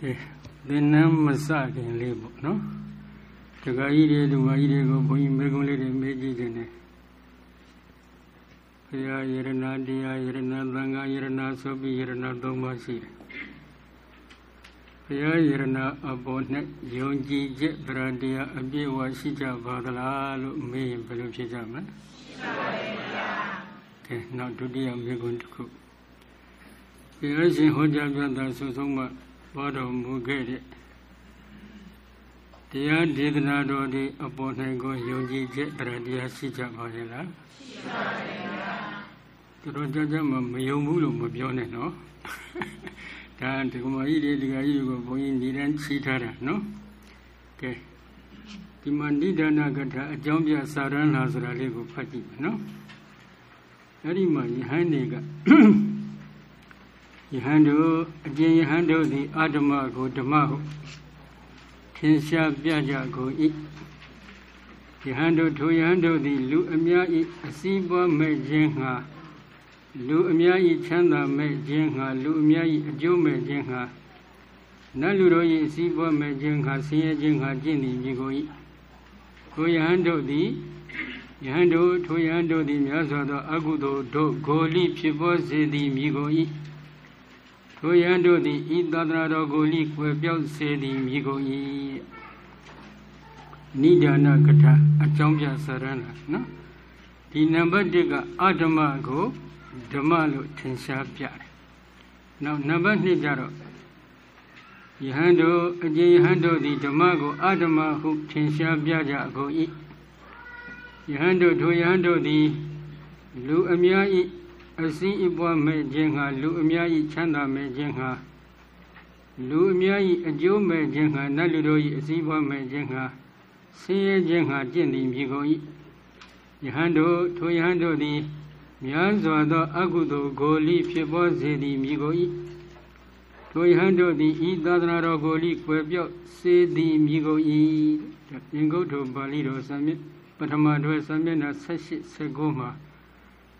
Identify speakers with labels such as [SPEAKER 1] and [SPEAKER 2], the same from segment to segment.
[SPEAKER 1] ကဲသင်္นမ်းမစခင်လေးပေါ့နော်ဒကာကြီးတွေဒကာကြီးတွေကိုဘုန်းကြီးမေကုံးလေးတွေမေးကြည့်တယ်နဲ့ဘုရားယရနာတရားယရနာသံဃာယရနာဆိုပြီးယရနာ၃ပါးရှိတယ်ဘုရားယရနာအပေါ်၌ယုံကြည်ချက်ဗရန်တရားအပြည့်အဝရှိကြပါသလားလို့မေးရင်ဘယ်လိုဖြေကြမလဲရှိပါပါဘုရားကဲနောက်ဒုတိယမေကုံးတစ်ခုဘုရားရှင်ဟောကြားပြတာဆုဆုံးမှာ ဘောတော်မူခဲ့တဲ့တရားဒေသနာတော်ဒီအပေါ်၌ကိုယုံကြည်ချက်တရားတရားရှိကြပါရဲ့လားရှိပါပါဘုရားတော်ကြကြမှမယုံဘူးလို့မပြောနဲ့နော်ဒါဒီကမကြီးတွေဒီကကြီးတွေကိုဘုန်းကြီးနေတန်းချီထားတာနော်ကဲဒီမှာဏိဒာနကထာအကြောင်းပြစာရန်လာဆိုတာလေးကိုဖတ်ကြည့်မယ်နော်အဲ့ဒီမှာယဟန်တွေက ယဟန်တို့အကျဉ်ယဟန်တို့သည်အာဓမကိုဓမ္မဟုထင်ရှားပြကြကုန်၏ယဟန်တို့ထိုယဟန်တို့သည် လူအများ၏အစည်းပွားမဲ့ခြင်းငှာလူအများ၏ချမ်းသာမဲ့ခြင်းငှာလူအများ၏အကျိုးမဲ့ခြင်းငှာနတ်လူတို့၏အစည်းပွားမဲ့ခြင်းငှာဆင်းရဲခြင်းငှာကျင့်သည်မြေကို၏ကိုယဟန်တို့သည်ယဟန်တို့ထိုယဟန်တို့သည်များစွာသောအကုသိုလ်တို့ဂိုလိဖြစ်ပေါ်စေသည်မြေကို၏ ထိုယံတို့သည်ဤသာသနာတော်ကိုလိကွယ်ပြောက်စေသည်မိကုန်၏နိဒာနကထာအကြောင်းပြစရဏနော်ဒီနံပါတ်1ကအဓမ္မကိုဓမ္မလို့ထင်ရှားပြတယ်နောက်နံပါတ်2ကျတော့ယဟန်တို့အကျဉ်ယဟန်တို့သည်ဓမ္မကိုအဓမ္မဟုထင်ရှားပြကြကုန်၏ယဟန်တို့ထိုယဟန်တို့သည်လူအများ၏ အစည်းအပွားမဲ့ခြင်းဟာလူအများကြီးချမ်းသာမဲ့ခြင်းဟာလူအများကြီးအကျိုးမဲ့ခြင်းဟာနတ်လူတို့၏အစည်းအပွားမဲ့ခြင်းဟာဆင်းရဲခြင်းဟာကျင့်သည်မြေကုန်၏ယဟန်တို့ထိုယဟန်တို့သည်များစွာသောအကုသိုလ်ကိုလိဖြစ်ပေါ်စေသည်မြေကုန်၏ထိုယဟန်တို့သည်ဤသာသနာတော်ကိုလိကွယ်ပြော့စေသည်မြေကုန်၏ပြင်ကုတ်ထုပါဠိတော်စံမြပထမတွဲစံမျက်နှာ78 79မှာ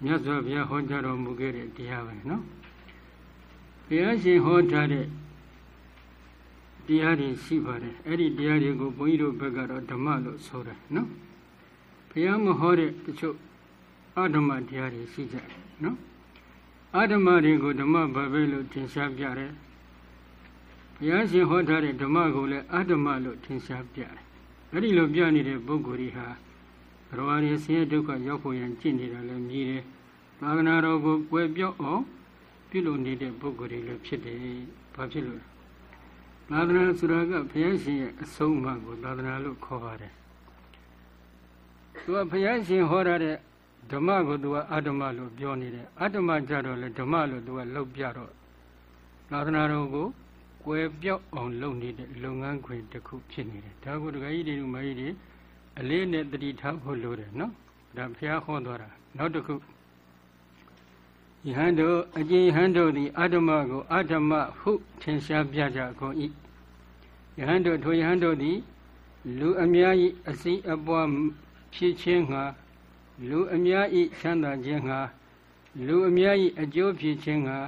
[SPEAKER 1] မြတ်စွာဘုရားဟောကြားတော်မူခဲ့တဲ့တရားပဲနော်ဘုရားရှင်ဟောထားတဲ့တရားတွေရှိပါတယ်အဲ့ဒီတရားတွေကိုဘုန်းကြီးတို့ဘက်ကတော့ဓမ္မလို့ဆိုတယ်နော်ဘုရားမဟောတဲ့တချို့အဓမ္မတရားတွေရှိကြတယ်နော်အဓမ္မတွေကိုဓမ္မဘာပဲလို့ထင်ရှားပြတယ်ဘုရားရှင်ဟောထားတဲ့ဓမ္မကိုလည်းအဓမ္မလို့ထင်ရှားပြတယ်အဲ့ဒီလိုပြနေတဲ့ပုဂ္ဂိုလ်တွေဟာ ဘရဝရီဆင်းရဲဒုက္ခရောက်ဖို့ရန်ကြင့်နေတာလည်းမြည်တယ်။သာသနာတော်ကိုကွယ်ပြော့အောင်ပြုလုပ်နေတဲ့ပုဂ္ဂိုလ်တွေလည်းဖြစ်တယ်။ဘာဖြစ်လို့လဲ။သာသနာဆိုတာကဘုရားရှင်ရဲ့အဆုံးအမကိုသာသနာလို့ခေါ်ပါတယ်။သူကဘုရားရှင်ဟောရတဲ့ဓမ္မကိုသူကအတ္တမလို့ပြောနေတယ်။အတ္တမကြတော့လေဓမ္မလို့သူကလောက်ပြတော့သာသနာတော်ကိုကွယ်ပြော့အောင်လုပ်နေတဲ့လုပ်ငန်းခွင်တစ်ခုဖြစ်နေတယ်။ဒါကိုတခါကြီးတွေမကြီးတွေ အလေးနဲ့တတိထားဖို့လိုတယ်နော်ဒါဘုရားဟောသွားတာနောက်တစ်ခုယဟန်တို့အကျဉ်ဟန်တို့သည်အတ္တမကိုအတ္တမဟုထင်ရှားပြကြကုန်၏ယဟန်တို့ထိုယဟန်တို့သည် လူအများ၏အစီအပွားဖြစ်ခြင်းငှာလူအများ၏ချမ်းသာခြင်းငှာလူအများ၏အကျိုးဖြစ်ခြင်းငှာ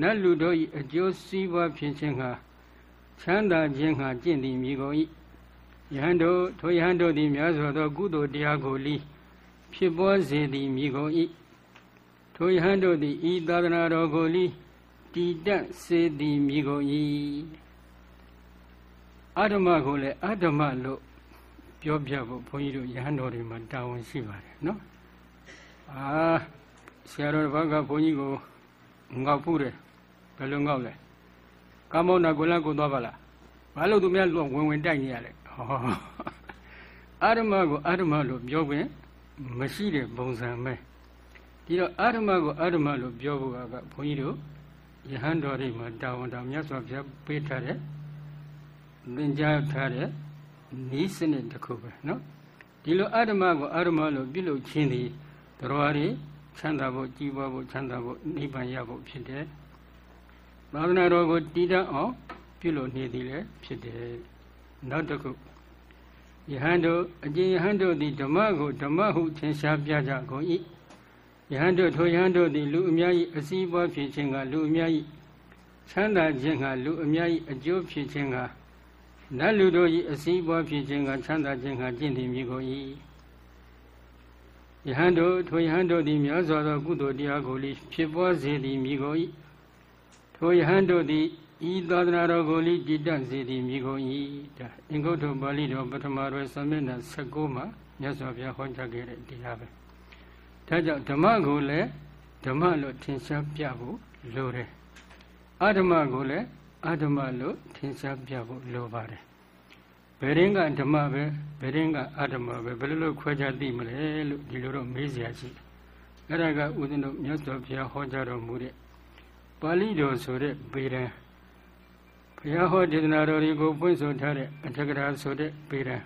[SPEAKER 1] နတ်လူတို့၏အကျိုးစီးပွားဖြစ်ခြင်းငှာချမ်းသာခြင်းငှာကျင့်သည်မြည်ကုန်၏ ယဟန်တို့ထိုယဟန်တို့သည်များစွာသောကုသိုလ်တရားကိုလိဖြစ်ပေါ်စေသည်မြည်ကုန်၏ထိုယဟန်တို့သည်ဤသာသနာတော်ကိုလိတည်တတ်စေသည်မြည်ကုန်၏အဓမ္မကိုလည်းအဓမ္မလို့ပြောပြဖို့ဘုန်းကြီးတို့ယဟန်တော်တွေမှာတာဝန်ရှိပါတယ်နော်အာဆရာတော်ဘာကဘုန်းကြီးကိုငေါက်ဖူးတယ်ဘယ်လိုငေါက်လဲကမောနာကိုလန်းကိုသွားပါလားဘာလို့သူများဝင်ဝင်တိုက်နေရလဲဟော အာရမကိုအာရမလို့ပြောခွင့်မရှိတဲ့ပုံစံပဲဒီတော့အာရမကိုအာရမလို့ပြောဖို့ကဘုန်းကြီးတို့ယဟန်တော်တွေမှာတာဝန်တော်မြတ်စွာဘုရားပေးထားတဲ့သင်ကြားထားတဲ့ဤစနစ်တစ်ခုပဲနော်ဒီလိုအာရမကိုအာရမလို့ပြုလုပ်ခြင်းသည်တရားတွေချမ်းသာဖို့ကြည်ပွားဖို့ချမ်းသာဖို့နိဗ္ဗာန်ရဖို့ဖြစ်တယ်သာသနာတော်ကိုတည်တတ်အောင်ပြုလုပ်နေသည်လည်းဖြစ်တယ်နောက်တစ်ခု ယဟန်တို့အကျဉ်ယဟန်တို့သည်ဓမ္မကိုဓမ္မဟုထင်ရှားပြကြကုန်၏ယဟန်တို့ထိုယဟန်တို့သည်လူအများ၏အစည်းအပွားဖြစ်ခြင်းကလူအများ၏ချမ်းသာခြင်းကလူအများကြီးအကျိုးဖြစ်ခြင်းကနတ်လူတို့၏အစည်းအဝေးဖြစ်ခြင်းကချမ်းသာခြင်းကကျင့်တည်မိကုန်၏ယဟန်တို့ထိုယဟန်တို့သည်များစွာသောကုသိုလ်တရားကိုလိဖြစ်ပွားစေသည်မိကုန်၏ထိုယဟန်တို့သည် ဤသာသနာတော်ကိုလိတည်တတ်စေသည်မိကုန်၏ဒါအင်္ဂုတ္တပါဠိတော်ပထမရွယ်သမဏ16မှာမြတ်စွာဘုရားဟောကြားခဲ့တဲ့တရားပဲဒါကြောင့်ဓမ္မကိုလည်းဓမ္မလို့ထင်ရှားပြဖို့လိုတယ်အဓမ္မကိုလည်းအဓမ္မလို့ထင်ရှားပြဖို့လိုပါတယ်ဘယ်ရင်ကဓမ္မပဲဘယ်ရင်ကအဓမ္မပဲဘယ်လိုလုပ်ခွဲခြားသိမလဲလို့ဒီလိုတော့မေးစရာရှိတယ်အဲ့ဒါကဦးဇင်းတို့မြတ်စွာဘုရားဟောကြားတော်မူတဲ့ပါဠိတော်ဆိုတဲ့ဗေဒံ ဘုရားဟောဒေသနာတော်တွေကိုပွင့်ဆိုထားတဲ့အထက်ကရာဆိုတဲ့ဗေဒံ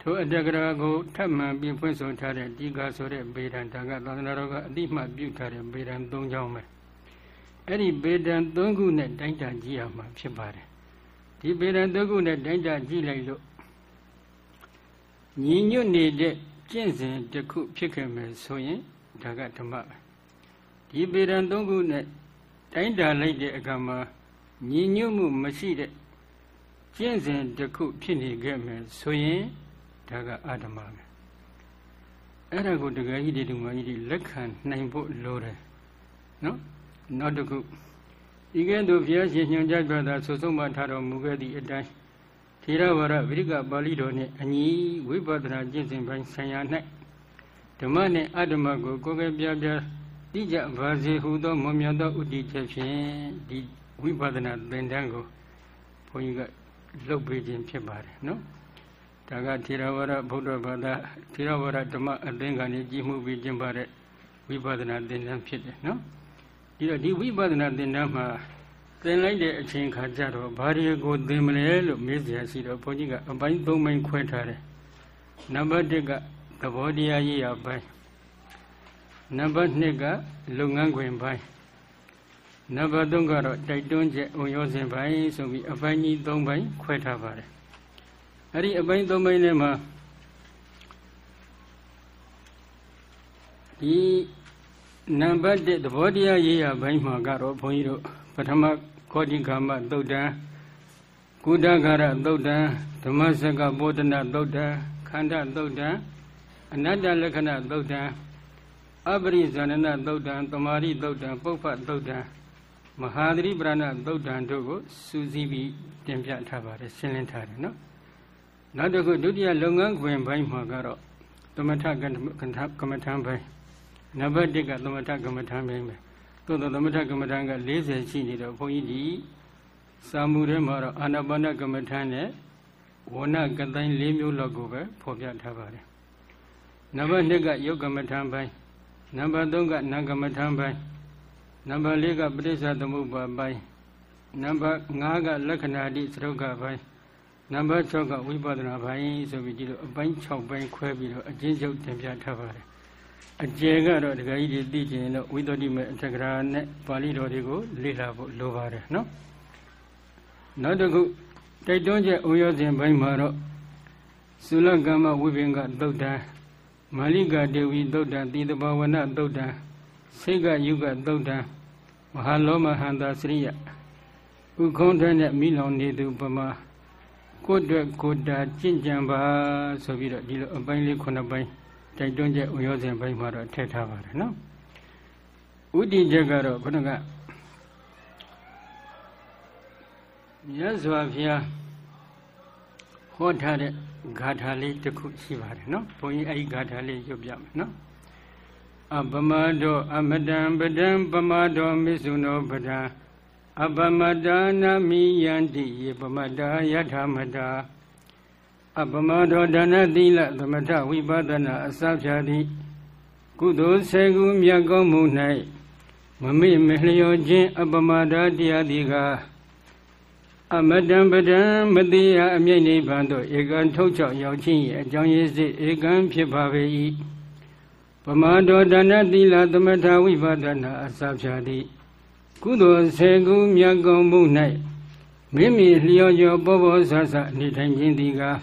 [SPEAKER 1] ထိုအတ္တကရာကိုထပ်မံပြီးဖွင့်ဆိုထားတဲ့ဒီကာဆိုတဲ့ဗေဒံဒါကသာသနာတော်ကအတိမှပြုထားတဲ့ဗေဒံ၃ချောင်းပဲအဲ့ဒီဗေဒံ၃ခုနဲ့တိုင်းတာကြည့်ရမှာဖြစ်ပါတယ်ဒီဗေဒံ၃ခုနဲ့တိုင်းတာကြည့်လိုက်လို့ညီညွတ်နေတဲ့ကျင့်စဉ်တစ်ခုဖြစ်ခဲ့မယ်ဆိုရင်ဒါကဓမ္မပဲဒီဗေဒံ၃ခုနဲ့တိုင်းတာလိုက်တဲ့အခါမှာ ညီညွတ်မှုမရှိတဲ့ကျင့်စဉ်တစ်ခုဖြစ်နေခဲ့မယ်ဆိုရင်ဒါကအဓမ္မပဲအဲ့ဒါကိုတကယ်ကြီးဒီလူမကြီးတွေလက်ခံနိုင်ဖို့လိုတယ်နော်နောက်တစ်ခုဤကဲ့သို့ဘုရားရှင်ညွှန်ကြားပြတာဆုဆုံးမထားတော်မူခဲ့သည့်အတိုင်းထေရဝါဒဝိရိကပါဠိတော်နှင့်အညီဝိပဿနာကျင့်စဉ်ပိုင်းဆံရ၌ဓမ္မနှင့်အဓမ္မကိုကိုယ်ကပြပြတိကျပါစေဟုသောမွန်မြတ်သောဥတည်ချက်ဖြင့်ဒီ ဝိပဿနာသင်တန်းကိုဘုန်းကြီးကလုပ်ပေးခြင်းဖြစ်ပါတယ်နော်ဒါကထေရဝါဒဗုဒ္ဓဘာသာထေရဝါဒဓမ္မအသင်္ကနေကြီးမှုပြီးကျင့်ပါတဲ့ဝိပဿနာသင်တန်းဖြစ်တယ်နော်ဒီတော့ဒီဝိပဿနာသင်တန်းမှာသင်လိုက်တဲ့အချိန်ခါကျတော့ဘာတွေကိုသင်မလဲလို့မေးစရာရှိတော့ဘုန်းကြီးကအပိုင်း၃ပိုင်းခွဲထားတယ်နံပါတ်၁ကသဘောတရားရေးရပိုင်းနံပါတ်2ကလုပ်ငန်းခွင်ပိုင်း နံပါတ်3ကတော့တိုက်တွန်းချက်ဥယောစဉ်ပိုင်းဆိုပြီးအပိုင်းကြီး3ပိုင်းခွဲထားပါတယ်အဲ့ဒီအပိုင်း3ပိုင်းထဲမှာဒီနံပါတ်1သဘောတရားရေးရဘိုင်းမှာကတော့ဘုန်းကြီးတို့ပထမခောတိကာမသုတ်တံကုဒဂရသုတ်တံဓမ္မစကဘောဓနာသုတ်တံခန္ဓာသုတ်တံအနတ္တလက္ခဏသုတ်တံအပရိဇာနနသုတ်တံတမာရိသုတ်တံပုပ္ပသုတ်တံ မဟာသတိပရဏသုတ်တံတို့ကိုစူးစီးပြီးတင်ပြထားပါတယ်ရှင်းလင်းထားတယ်နော်နောက်တစ်ခုဒုတိယလုပ်ငန်းခွင်ဘိုင်းမှာကတော့သမထကမ္မထံဘိုင်းနံပါတ်1ကသမထကမ္မထံပဲပဲသို့သောသမထကမ္မထံက40ရှိနေတော့ဘုန်းကြီးဒီစာမှုထဲမှာတော့အာနာပါနကမ္မထံနဲ့ဝဏကတိုင်း၄မျိုးလောက်ကိုပဲဖော်ပြထားပါတယ်နံပါတ်2ကယုတ်ကမ္မထံပိုင်းနံပါတ်3ကနာကမ္မထံပိုင်း နံပါတ်4ကပဋိစ္စသမုပ္ပါပိုင်းနံပါတ်5ကလက္ခဏာတိသရုပ်ကပိုင်းနံပါတ်6ကဝိပဿနာပိုင်းဆိုပြီးဒီလိုအပိုင်း6ပိုင်းခွဲပြီးတော့အချင်းချုပ်တင်ပြထားပါတယ်အကျယ်ကတော့ဒကာကြီးတွေသိကျင်တော့ဝိသုဒ္ဓိမေအထက်ကရာနဲ့ပါဠိတော်တွေကိုလေ့လာဖို့လိုပါတယ်နော်နောက်တစ်ခုတိုက်တွန်းချက်ဥယောစဉ်ဘိုင်းမှာတော့သုလကမ္မဝိပင်ကသုတ်တံမာလိကဒေဝီသုတ်တံတိတဘာဝနသုတ်တံစိတ်ကယုကသုတ်တံ မဟာလောမဟန္တာစရိယဥခုံးတဲ့နဲ့မိလောင်နေသူပမာကိုယ့်အတွက်ကိုယ်တာကြင်ကြံပါဆိုပြီးတော့ဒီလိုအပိုင်းလေးခုနှစ်ပိုင်းတိုက်တွန်းချက်ဥရောစဉ်ဘိုင်းမှာတော့ထည့်ထားပါတယ်နော်ဥတည်ချက်ကတော့ခုနကမြတ်စွာဘုရားဟောထားတဲ့ဂါထာလေးတစ်ခုရှိပါတယ်နော်ဘုန်းကြီးအဲ့ဒီဂါထာလေးရွတ်ပြမယ်နော် အပမဒော အမတံပဒံပမဒောမိစုနောပဒံအပမတာနာမိယန္တိယေပမတာယထာမတာအပမဒောဒါနသီလသမထဝိပဿနာအစဖြာတိကုသိုလ်ဆေကုမြတ်ကောင်းမှု၌မမေ့မလျော်ခြင်းအပမဒါတရားတိကအမတံပဒံမတိယအမြိတ်နိဗ္ဗာန်သို့ဧကံထုတ်ချောက်ရောက်ခြင်း၏အကြောင်းရည်စစ်ဧကံဖြစ်ပါပေ၏ ပမဒောဒါနသီလသမထဝိပဿနာအစဖြာတိကုသိုလ်ဆေကုမြတ်ကောင်းမှု၌မိမိလျော်ကျော်ပေါ်ပေါ်ဆဆနေထိုင်ခြင်းသည်ကား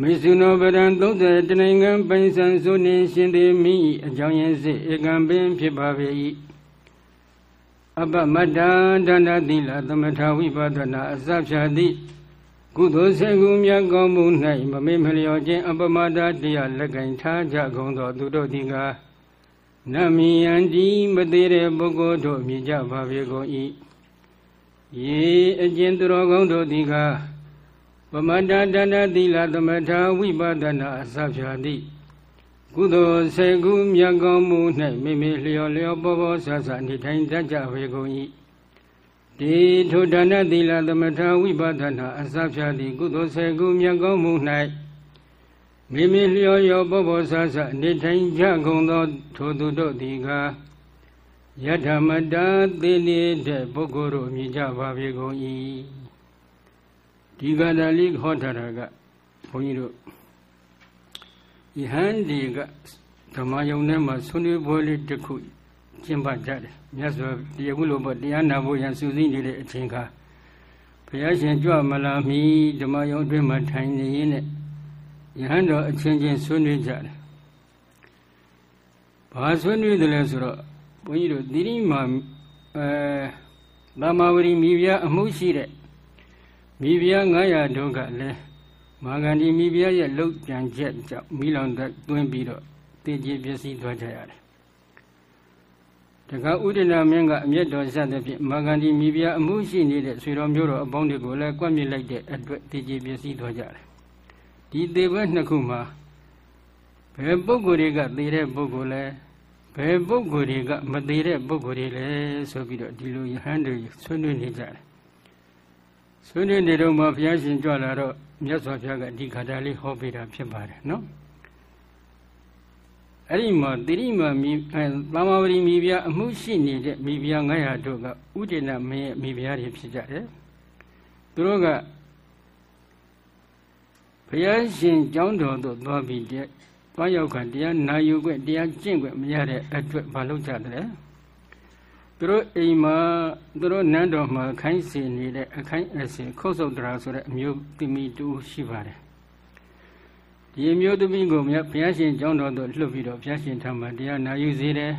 [SPEAKER 1] မေစုနောပရံ30တနိုင်ငံပိုင်ဆံစုနှင့်ရှင်သည်မိအကြောင်းရင်းစစ်ဧကံပင်ဖြစ်ပါပေ၏ပမဒောဒါနသီလသမထဝိပဿနာအစဖြာတိကုသိုလ်ဆေကုမြတ်ကောင်းမှု၌မိမိလျော်ကျော်ပေါ်ပေါ်ဆဆနေထိုင်ခြင်းသည်ကားမေစုနောပရံ30တနိုင်ငံပိုင်ဆံစုနှင့်ရှင်သည်မိအကြောင်းရင်းစစ်ဧကံပင်ဖြစ်ပါပေ၏။အပမတ္တဒါနသီလသမထဝိပဒနာအစဖြာတိ ကုသိုလ်စေကုမြတ်ကောင်းမှု၌မမေ့မလျော်ခြင်းအပမတ္တတရားလက်ကင်ထားကြကုန်သောသူတို့သည်ကနမီယန္တိမသေးတဲ့ပုဂ္ဂိုလ်တို့မြင်ကြပါပေကုန်၏ယေအကျဉ်သူတော်ကောင်းတို့သည်ကပမတ္တဒါနသီလသမထဝိပဒနာအစဖြာတိကုသိုလ်စေကုမြတ်ကောင်းမှု၌မိမိလျော်လျော်ပေါ်ပေါ်ဆဆနေထိုင်တတ်ကြပေကုန်၏ ဒီထိုဒါနသီလသမထဝိပဿနာအစဖြာသည်ကုသိုလ်စေကုမြတ်ကောင်းမှု၌မိမိလျော်လျော်ပေါ်ပေါ်ဆဆနေထိုင်ကြကုန်သော ထိုသူတို့သည်ကယထမတသေနေတဲ့ပုဂ္ဂိုလ်တို့မြင်ကြပါပေကုန်၏ဒီကန္တလေးခေါ်ထားတာကဘုန်းကြီးတို့ယဟန်ဒီကဓမ္မယုံထဲမှာဆွေးနွေးပွဲလေးတစ်ခု ကျင်းပကြတယ်မြတ်စွာတရားကုလိုပေါ့တရားနာဖို့ရန်စူးစိနေတဲ့အချိန်ခါဘုရားရှင်ကြွမလာမီဓမ္မယုံအတွင်းမှာထိုင်နေရင်းနဲ့ယဟန်တော်အချင်းချင်းဆွေးနွေးကြတယ်ဘာဆွေးနွေးတယ်လဲဆိုတော့ဘုန်းကြီးတို့သီရိမာအဲသမာဝရီမိဖုရားအမှုရှိတဲ့မိဖုရား900တုန်းကလည်းမာဂန္ဒီမိဖုရားရဲ့လှုပ်ကြံချက်ကြောင့်မိလောင်သက်သွင်းပြီးတော့တည်ကြည်ပျက်စီးသွားကြရတယ်။ တခါဥဒိနာမင်းကအမျက်တော်ဆက်တဲ့ဖြင့်မာဂန္ဒီမိဖုရားအမှုရှိနေတဲ့ဆွေတော်မျိုးတော်အပေါင်းတွေကိုလည်းကွက်မြစ်လိုက်တဲ့အတွက်တည်ကြည်ပျက်စီးသွားကြတယ်။ဒီသေဘက်နှစ်ခုမှာဘယ်ပုဂ္ဂိုလ်တွေကသေတဲ့ပုဂ္ဂိုလ်လဲဘယ်ပုဂ္ဂိုလ်တွေကမသေးတဲ့ပုဂ္ဂိုလ်တွေလဲဆိုပြီးတော့ဒီလိုယဟန်တွေဆွေးနွေးနေကြတယ်။ဆွေးနွေးနေတော့မှဘုရားရှင်ကြွလာတော့မြတ်စွာဘုရားကဒီခါတာလေးဟောပေးတာဖြစ်ပါတယ်နော် အဲ့ဒီမှာတိရိမာမိသမာဝရီမိဖုရားအမှုရှိနေတဲ့မိဖုရား900တို့ကဥဒေနမင်းရဲ့မိဖုရားတွေဖြစ်ကြတယ်သူတို့ကဘုရားရှင်ကျောင်းတော်သို့သွားပြီးတဲ့သွားရောက်ခါတရားနာယူခွင့်တရားကျင့်ခွင့်မရတဲ့အတွက်မလုပ်ကြတယ်သူတို့အိမ်မှာသူတို့နန်းတော်မှာခိုင်းစီနေတဲ့အခိုင်းအစင်ခုတ်ဆုပ်တရာဆိုတဲ့အမျိုးသမီးတူရှိပါတယ် ဒီအမျိုးသမီးကိုမြတ်ဘုရားရှင်ကျောင်းတော်သို့လှုပ်ပြီးတော့ဘုရားရှင်ထံမှာတရားနာယူစေတယ်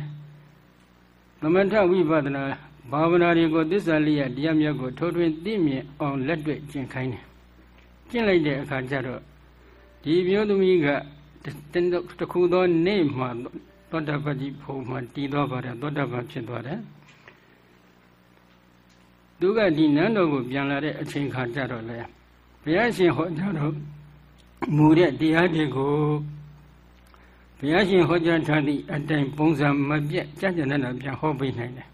[SPEAKER 1] သမထဝိပဿနာဘာဝနာတွေကိုသစ္စာလေးရတရားမြတ်ကိုထိုးထွင်းသိမြင်အောင်လက်တွေ့ကျင့်ခိုင်းတယ်ကျင့်လိုက်တဲ့အခါကျတော့ဒီအမျိုးသမီးကတခုသောနေ့မှာသောတာပတိဘုံမှာတည်သွားပါတယ်သောတာပန်ဖြစ်သွားတယ်သူကဒီနန်းတော်ကိုပြန်လာတဲ့အချိန်ခါကျတော့လေဘုရားရှင်ဟောကြားတော် မူတဲ့တရားတွေကိုဘုရားရှင်ဟောကြားထားသည့်အတိုင်းပုံစံမပြတ်ကြကြနနာပြန်ဟောပေးနိုင်တယ်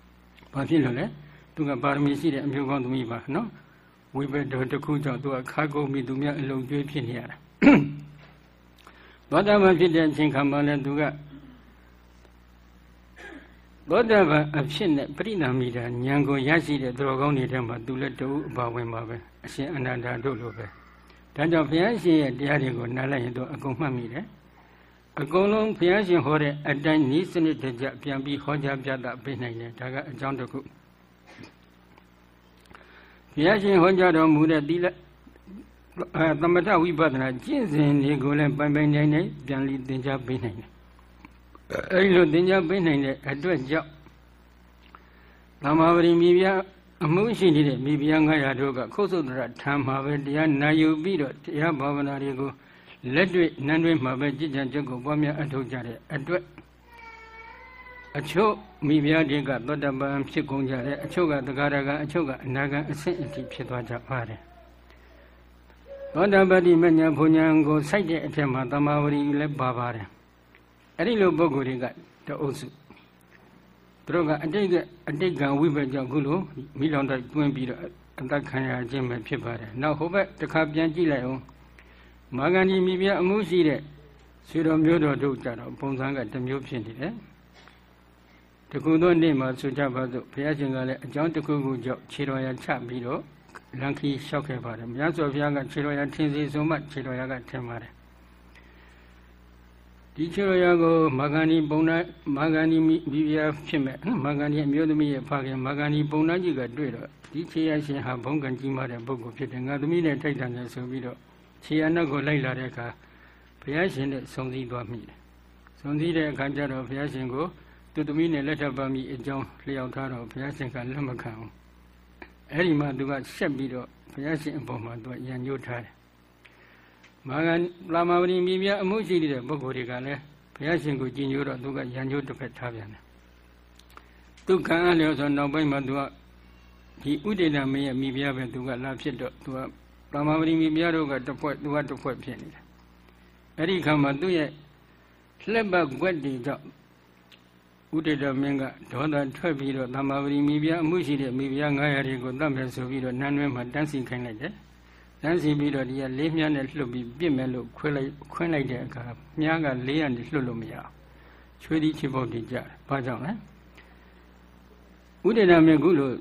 [SPEAKER 1] ။ဘာဖြစ်လို့လဲ။သူကပါရမီရှိတဲ့အမျိုးကောင်းသမီးပါနော်။ဝိဘတ်တော်တစ်ခုကြောင့်သူကခါကုန်ပြီးသူများအလုံးကျွေးဖြစ်နေရတာ။သောတာပန်ဖြစ်တဲ့အချိန်ခါမှလည်းသူကသောတာပန်အဖြစ်နဲ့ပြိဏာမိတာဉာဏ်ကိုရရှိတဲ့သူတော်ကောင်းတွေထဲမှာသူလည်းတူအပါဝင်ပါပဲအရှင်အနန္ဒာတို့လိုပဲ ဒါကြောင့်ဘုရားရှင်ရဲ့တရားတွေကိုနားလိုက်ရင်တော့အကုန်မှတ်မိတယ်အကုန်လုံးဘုရားရှင်ဟောတဲ့အတိုင်းဤစနစ်တကျပြန်ပြီးဟောကြားပြသပေးနိုင်တယ်ဒါကအကြောင်းတစ်ခုဘုရားရှင်ဟောကြားတော်မူတဲ့သီလအဲသမထဝိပဿနာကျင့်စဉ်တွေကိုလည်းပိုင်ပိုင်နိုင်နိုင်ပြန်လီသင်ကြားပေးနိုင်တယ်အဲဒီလိုသင်ကြားပေးနိုင်တဲ့အတွက်ကြောင့်သမာဝရီမိဖုရား အမှုရှိနေတဲ့မိဖုရား900တို့ကခုတ်ဆုတ်တရထံမှာပဲတရားနာယူပြီးတော့တရားဘာဝနာတွေကိုလက်တွေ့နန်းတွင်းမှာပဲကြည်ကြံချက်ကိုပွားများအထောက်ကြတဲ့အတွက်အချို့မိဖုရားတွေကသောတပန်ဖြစ်ကုန်ကြတယ်အချို့ကသဂရကအချို့ကအနာဂံအဆင့်အထိဖြစ်သွားကြပါတယ်သောတပတိမညာဘုံညာကိုစိုက်တဲ့အထက်မှာတမာဝရီလည်းပါပါတယ်အဲ့ဒီလိုပုဂ္ဂိုလ်တွေကတအုပ်စု သူတို့ကအတိတ်ကအတိတ်ကံဝိဘက်ကြောင့်ခုလိုမိလောင်တိုက်တွင်းပြီးတော့အသက်ခံရခြင်းပဲဖြစ်ပါတယ်။နောက်ဟိုဘက်တစ်ခါပြန်ကြည့်လိုက်အောင်မာဂန္ဒီမိဖုရားအမှုရှိတဲ့ဆွေတော်မျိုးတော်တို့ကြတော့ပုံစံကတစ်မျိုးဖြစ်နေတယ်။တခုသောနေ့မှာဆိုကြပါစို့ဘုရားရှင်ကလည်းအကြောင်းတစ်ခုခုကြောင့်ခြေတော်ရချပြီးတော့လန်ခီလျှောက်ခဲ့ပါတယ်။မြတ်စွာဘုရားကခြေတော်ရထင်စီဆုံးမှခြေတော်ရကထင်ပါတယ် ဒီချေရယာကိုမာဂန္ဒီပုံနာမာဂန္ဒီမိဖုရားဖြစ်မဲ့မာဂန္ဒီအမျိုးသမီးရဲ့ဖခင်မာဂန္ဒီပုံနာကြီးကတွေ့တော့ဒီခြေရရှင်ဟာဘုံကံကြီးမားတဲ့ပုဂ္ဂိုလ်ဖြစ်တယ်ငါသမီးနဲ့ထိုက်တန်တယ်ဆိုပြီးတော့ခြေရနောက်ကိုလိုက်လာတဲ့အခါဘုရားရှင်နဲ့ဆုံစည်းသွားမိတယ်ဆုံစည်းတဲ့အခါကျတော့ဘုရားရှင်ကိုသူသမီးနဲ့လက်ထပ်ပါမိအကြောင်းလျှောက်ထားတော့ဘုရားရှင်ကလက်မခံဘူးအဲ့ဒီမှာသူကရှက်ပြီးတော့ဘုရားရှင်အပေါ်မှာသူကရန်ညှိုးထားတယ် မာဂန်လာမဝရီမိမြအမှုရှိတဲ့ပုဂ္ဂိုလ်တွေကလည်းဘုရားရှင်ကိုကြည်ညိုတော့သူကရန်ညှိုးတစ်ဖက်ထားပြန်တယ်သူခံအလျော်ဆိုနောက်ပိုင်းမှာသူကဒီဥဒေဒမင်းရဲ့မိဖုရားပဲသူကလာဖြစ်တော့သူကလာမဝရီမိဖုရားတို့ကတစ်ဖွဲ့သူကတစ်ဖွဲ့ဖြစ်နေတယ်အဲ့ဒီခါမှာသူ့ရဲ့လက်ပတ်ွက်တွေကြောင့်ဥဒေဒမင်းကဒေါသထွက်ပြီးတော့သမ္မာဝရီမိဖုရားအမှုရှိတဲ့မိဖုရား900တွေကိုတတ်မယ်ဆိုပြီးတော့နန်းတွဲမှာတန်းစီခိုင်းလိုက်တယ် တန်းစီပြီးတော့ဒီကလေးမြတ်နဲ့လှုပ်ပြီးပြစ်မယ်လို့ခွဲလိုက်ခွင်းလိုက်တဲ့အခါမြားကလေးရနေလှုပ်လို့မရအောင်ချွေးသီးချစ်ဖို့တည်ကြတယ်ဘာကြောင့်လဲဥဒေဒမင်းကုလို့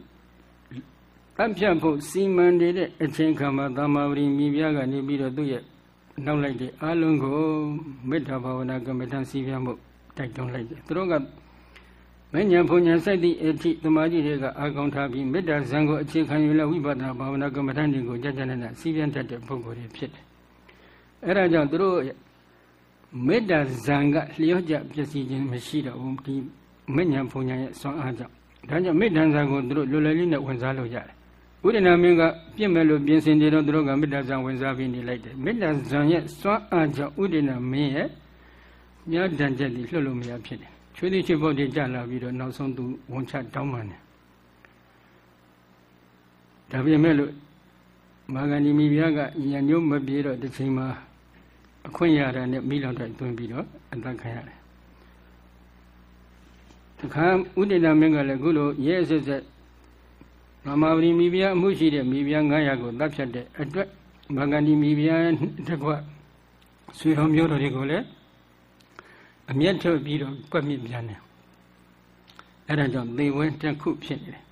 [SPEAKER 1] အပြတ်ဖို့စီမံနေတဲ့အချိန်ခါမှာသမ္မာဝရီမိဖုရားကနေပြီးတော့သူ့ရဲ့နောက်လိုက်တဲ့အလုံးကိုမေတ္တာဘာဝနာကမ္မထံစီပြမှုတိုက်တွန်းလိုက်တယ်သူတို့က မဉ္ဇဉ်ဘုံဉ္ဇဉ်စိုက်သည့်အထိသမာဓိတွေကအာကောင်းထားပြီးမေတ္တာဇံကိုအခြေခံယူလဲဝိပဿနာဘာဝနာကမ္မထံတွေကိုကြကြနဲ့နဲ့စီးပြန်တတ်တဲ့ပုဂ္ဂိုလ်တွေဖြစ်တယ်အဲဒါကြောင့်သူတို့မေတ္တာဇံကလျော့ကျပျက်စီးခြင်းမရှိတော့ဘူးဒီမဉ္ဇဉ်ဘုံဉ္ဇဉ်ရဲ့ဆွမ်းအားကြောင့်ဒါကြောင့်မေတ္တာဇံကိုသူတို့လွယ်လွယ်လေးနဲ့ဝင်စားလို့ရတယ်ဥဒနာမင်းကပြင့်မဲ့လို့ပြင်ဆင်ကြတော့သူတို့ကမေတ္တာဇံဝင်စားပြီးနေလိုက်တယ်မေတ္တာဇံရဲ့စွမ်းအားကြောင့်ဥဒနာမင်းရဲ့မြတ်တန်ချက်တွေလွတ်လို့မရဖြစ်တယ် ချွေးသည်ချစ်ဖို့တွေကြလာပြီးတော့နောက်ဆုံးသူဝန်ချတောင်းပန်တယ်ဒါပြင်မဲ့လို့မာဂန္ဒီမိဖုရားကညညုံမပြေတော့တစ်ချိန်မှာအခွင့်ရတာနဲ့မိလောင်တိုက်တွင်းပြီးတော့အသက်ခံရတယ်တခါဥဒိဏမင်းကလည်းခုလိုရဲဆက်ဆက်မမဝရီမိဖုရားအမှုရှိတဲ့မိဖုရား900ကိုတပ်ဖြတ်တဲ့အတွက်မာဂန္ဒီမိဖုရားတစ်ခွဆွေတော်မျိုးတော်တွေကိုလည်း အမျက်ထုတ်ပြီးတော့ကွက်မြစ်ပြန်တယ်အဲ့ဒါကြောင့်သေဝဲတစ်ခုဖြစ်နေတယ်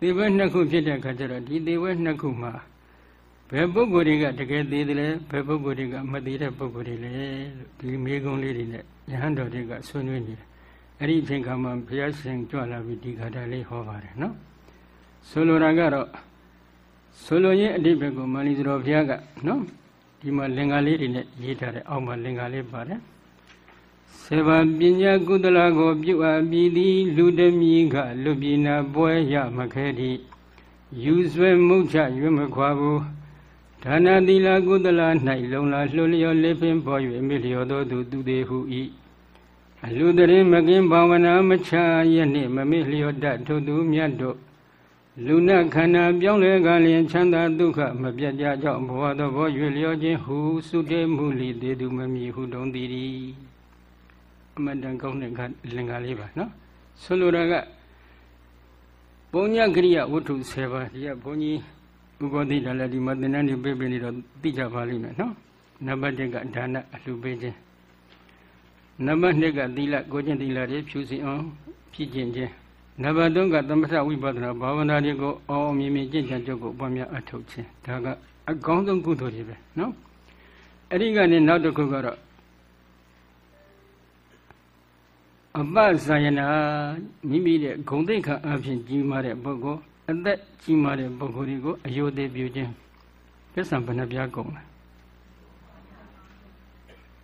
[SPEAKER 1] သေဝဲနှစ်ခုဖြစ်တဲ့အခါကျတော့ဒီသေဝဲနှစ်ခုမှာဘယ်ပုဂ္ဂိုလ်တွေကတကယ်သေးတယ်လဲဘယ်ပုဂ္ဂိုလ်တွေကမသေးတဲ့ပုဂ္ဂိုလ်တွေလဲလို့ဒီမေကုံးလေးတွေနဲ့ယဟန်တော်တွေကဆွေးနွေးနေတယ်အဲ့ဒီအချိန်ခါမှာဘုရားရှင်ကြွလာပြီးဒီခါတာလေးဟောပါတယ်နော်ဆိုလိုတာကတော့ဆိုလိုရင်းအတိပ္ပယ်ကိုမန္လိသတော်ဘုရားကနော်ဒီမှာလင်္ကာလေးတွေနဲ့ရေးထားတယ်အောက်မှာလင်္ကာလေးပါတယ် ဆေဘာပညာကုသလကို ပြုအပ်ပြီးသည် လူတမီကလူပြည်နာပွဲရမခဲသည့်ယူဆွဲမှုချရွမခွာဘူးဒါနသီလကုသလ၌လုံလာလှလျောလေးပင်ပေါ်၍မိလျောသောသူသူသေးဟု၏အလူတရင်မကင်းဘာဝနာမချရနှင့်မမိလျောတတ်ထိုသူမြတ်တို့လူနခန္ဓာပြောင်းလဲကလျင်ချမ်းသာဒုက္ခမပြတ်ကြကြောင့်ဘဝသောဘောရွေလျောခြင်းဟု စုတေမှုလီသေးသူမမီဟုတုံးသည် အမတန်ကောင်းတဲ့လင်္ကာလေးပါနော်ဆိုလိုတာကဘုံညကရိယဝတ္ထု7ပါးဒီကဘုန်းကြီးဥပဒေတယ်လည်းဒီမှာသင်္นานနေပေးပေးနေတော့သိကြပါလိမ့်မယ်နော်နံပါတ်1ကဒါနအလှပေးခြင်းနံပါတ်2ကသီလကိုကျင့်သီလတွေဖြူစင်အောင်ဖြည့်ကျင့်ခြင်းနံပါတ်3ကသမထဝိပဿနာဘာဝနာတွေကိုအောင်းမြင်မြင်ကျင့်ကြံကြုတ်ကိုပွားများအထောက်ခြင်းဒါကအကောင်းဆုံးကုသိုလ်တွေပဲနော်အဲ့ဒီကနေနောက်တစ်ခုကတော့ အပဇာယနာမိမိတဲ့ဂုံသိက္ခာအဖြစ်ကြီးမားတဲ့ပုဂ္ဂိုလ်အသက်ကြီးမားတဲ့ပုဂ္ဂိုလ်တွေကိုအယုသေးပြုခြင်းပစ္စံဘဏ္ဍပြားကုန်လား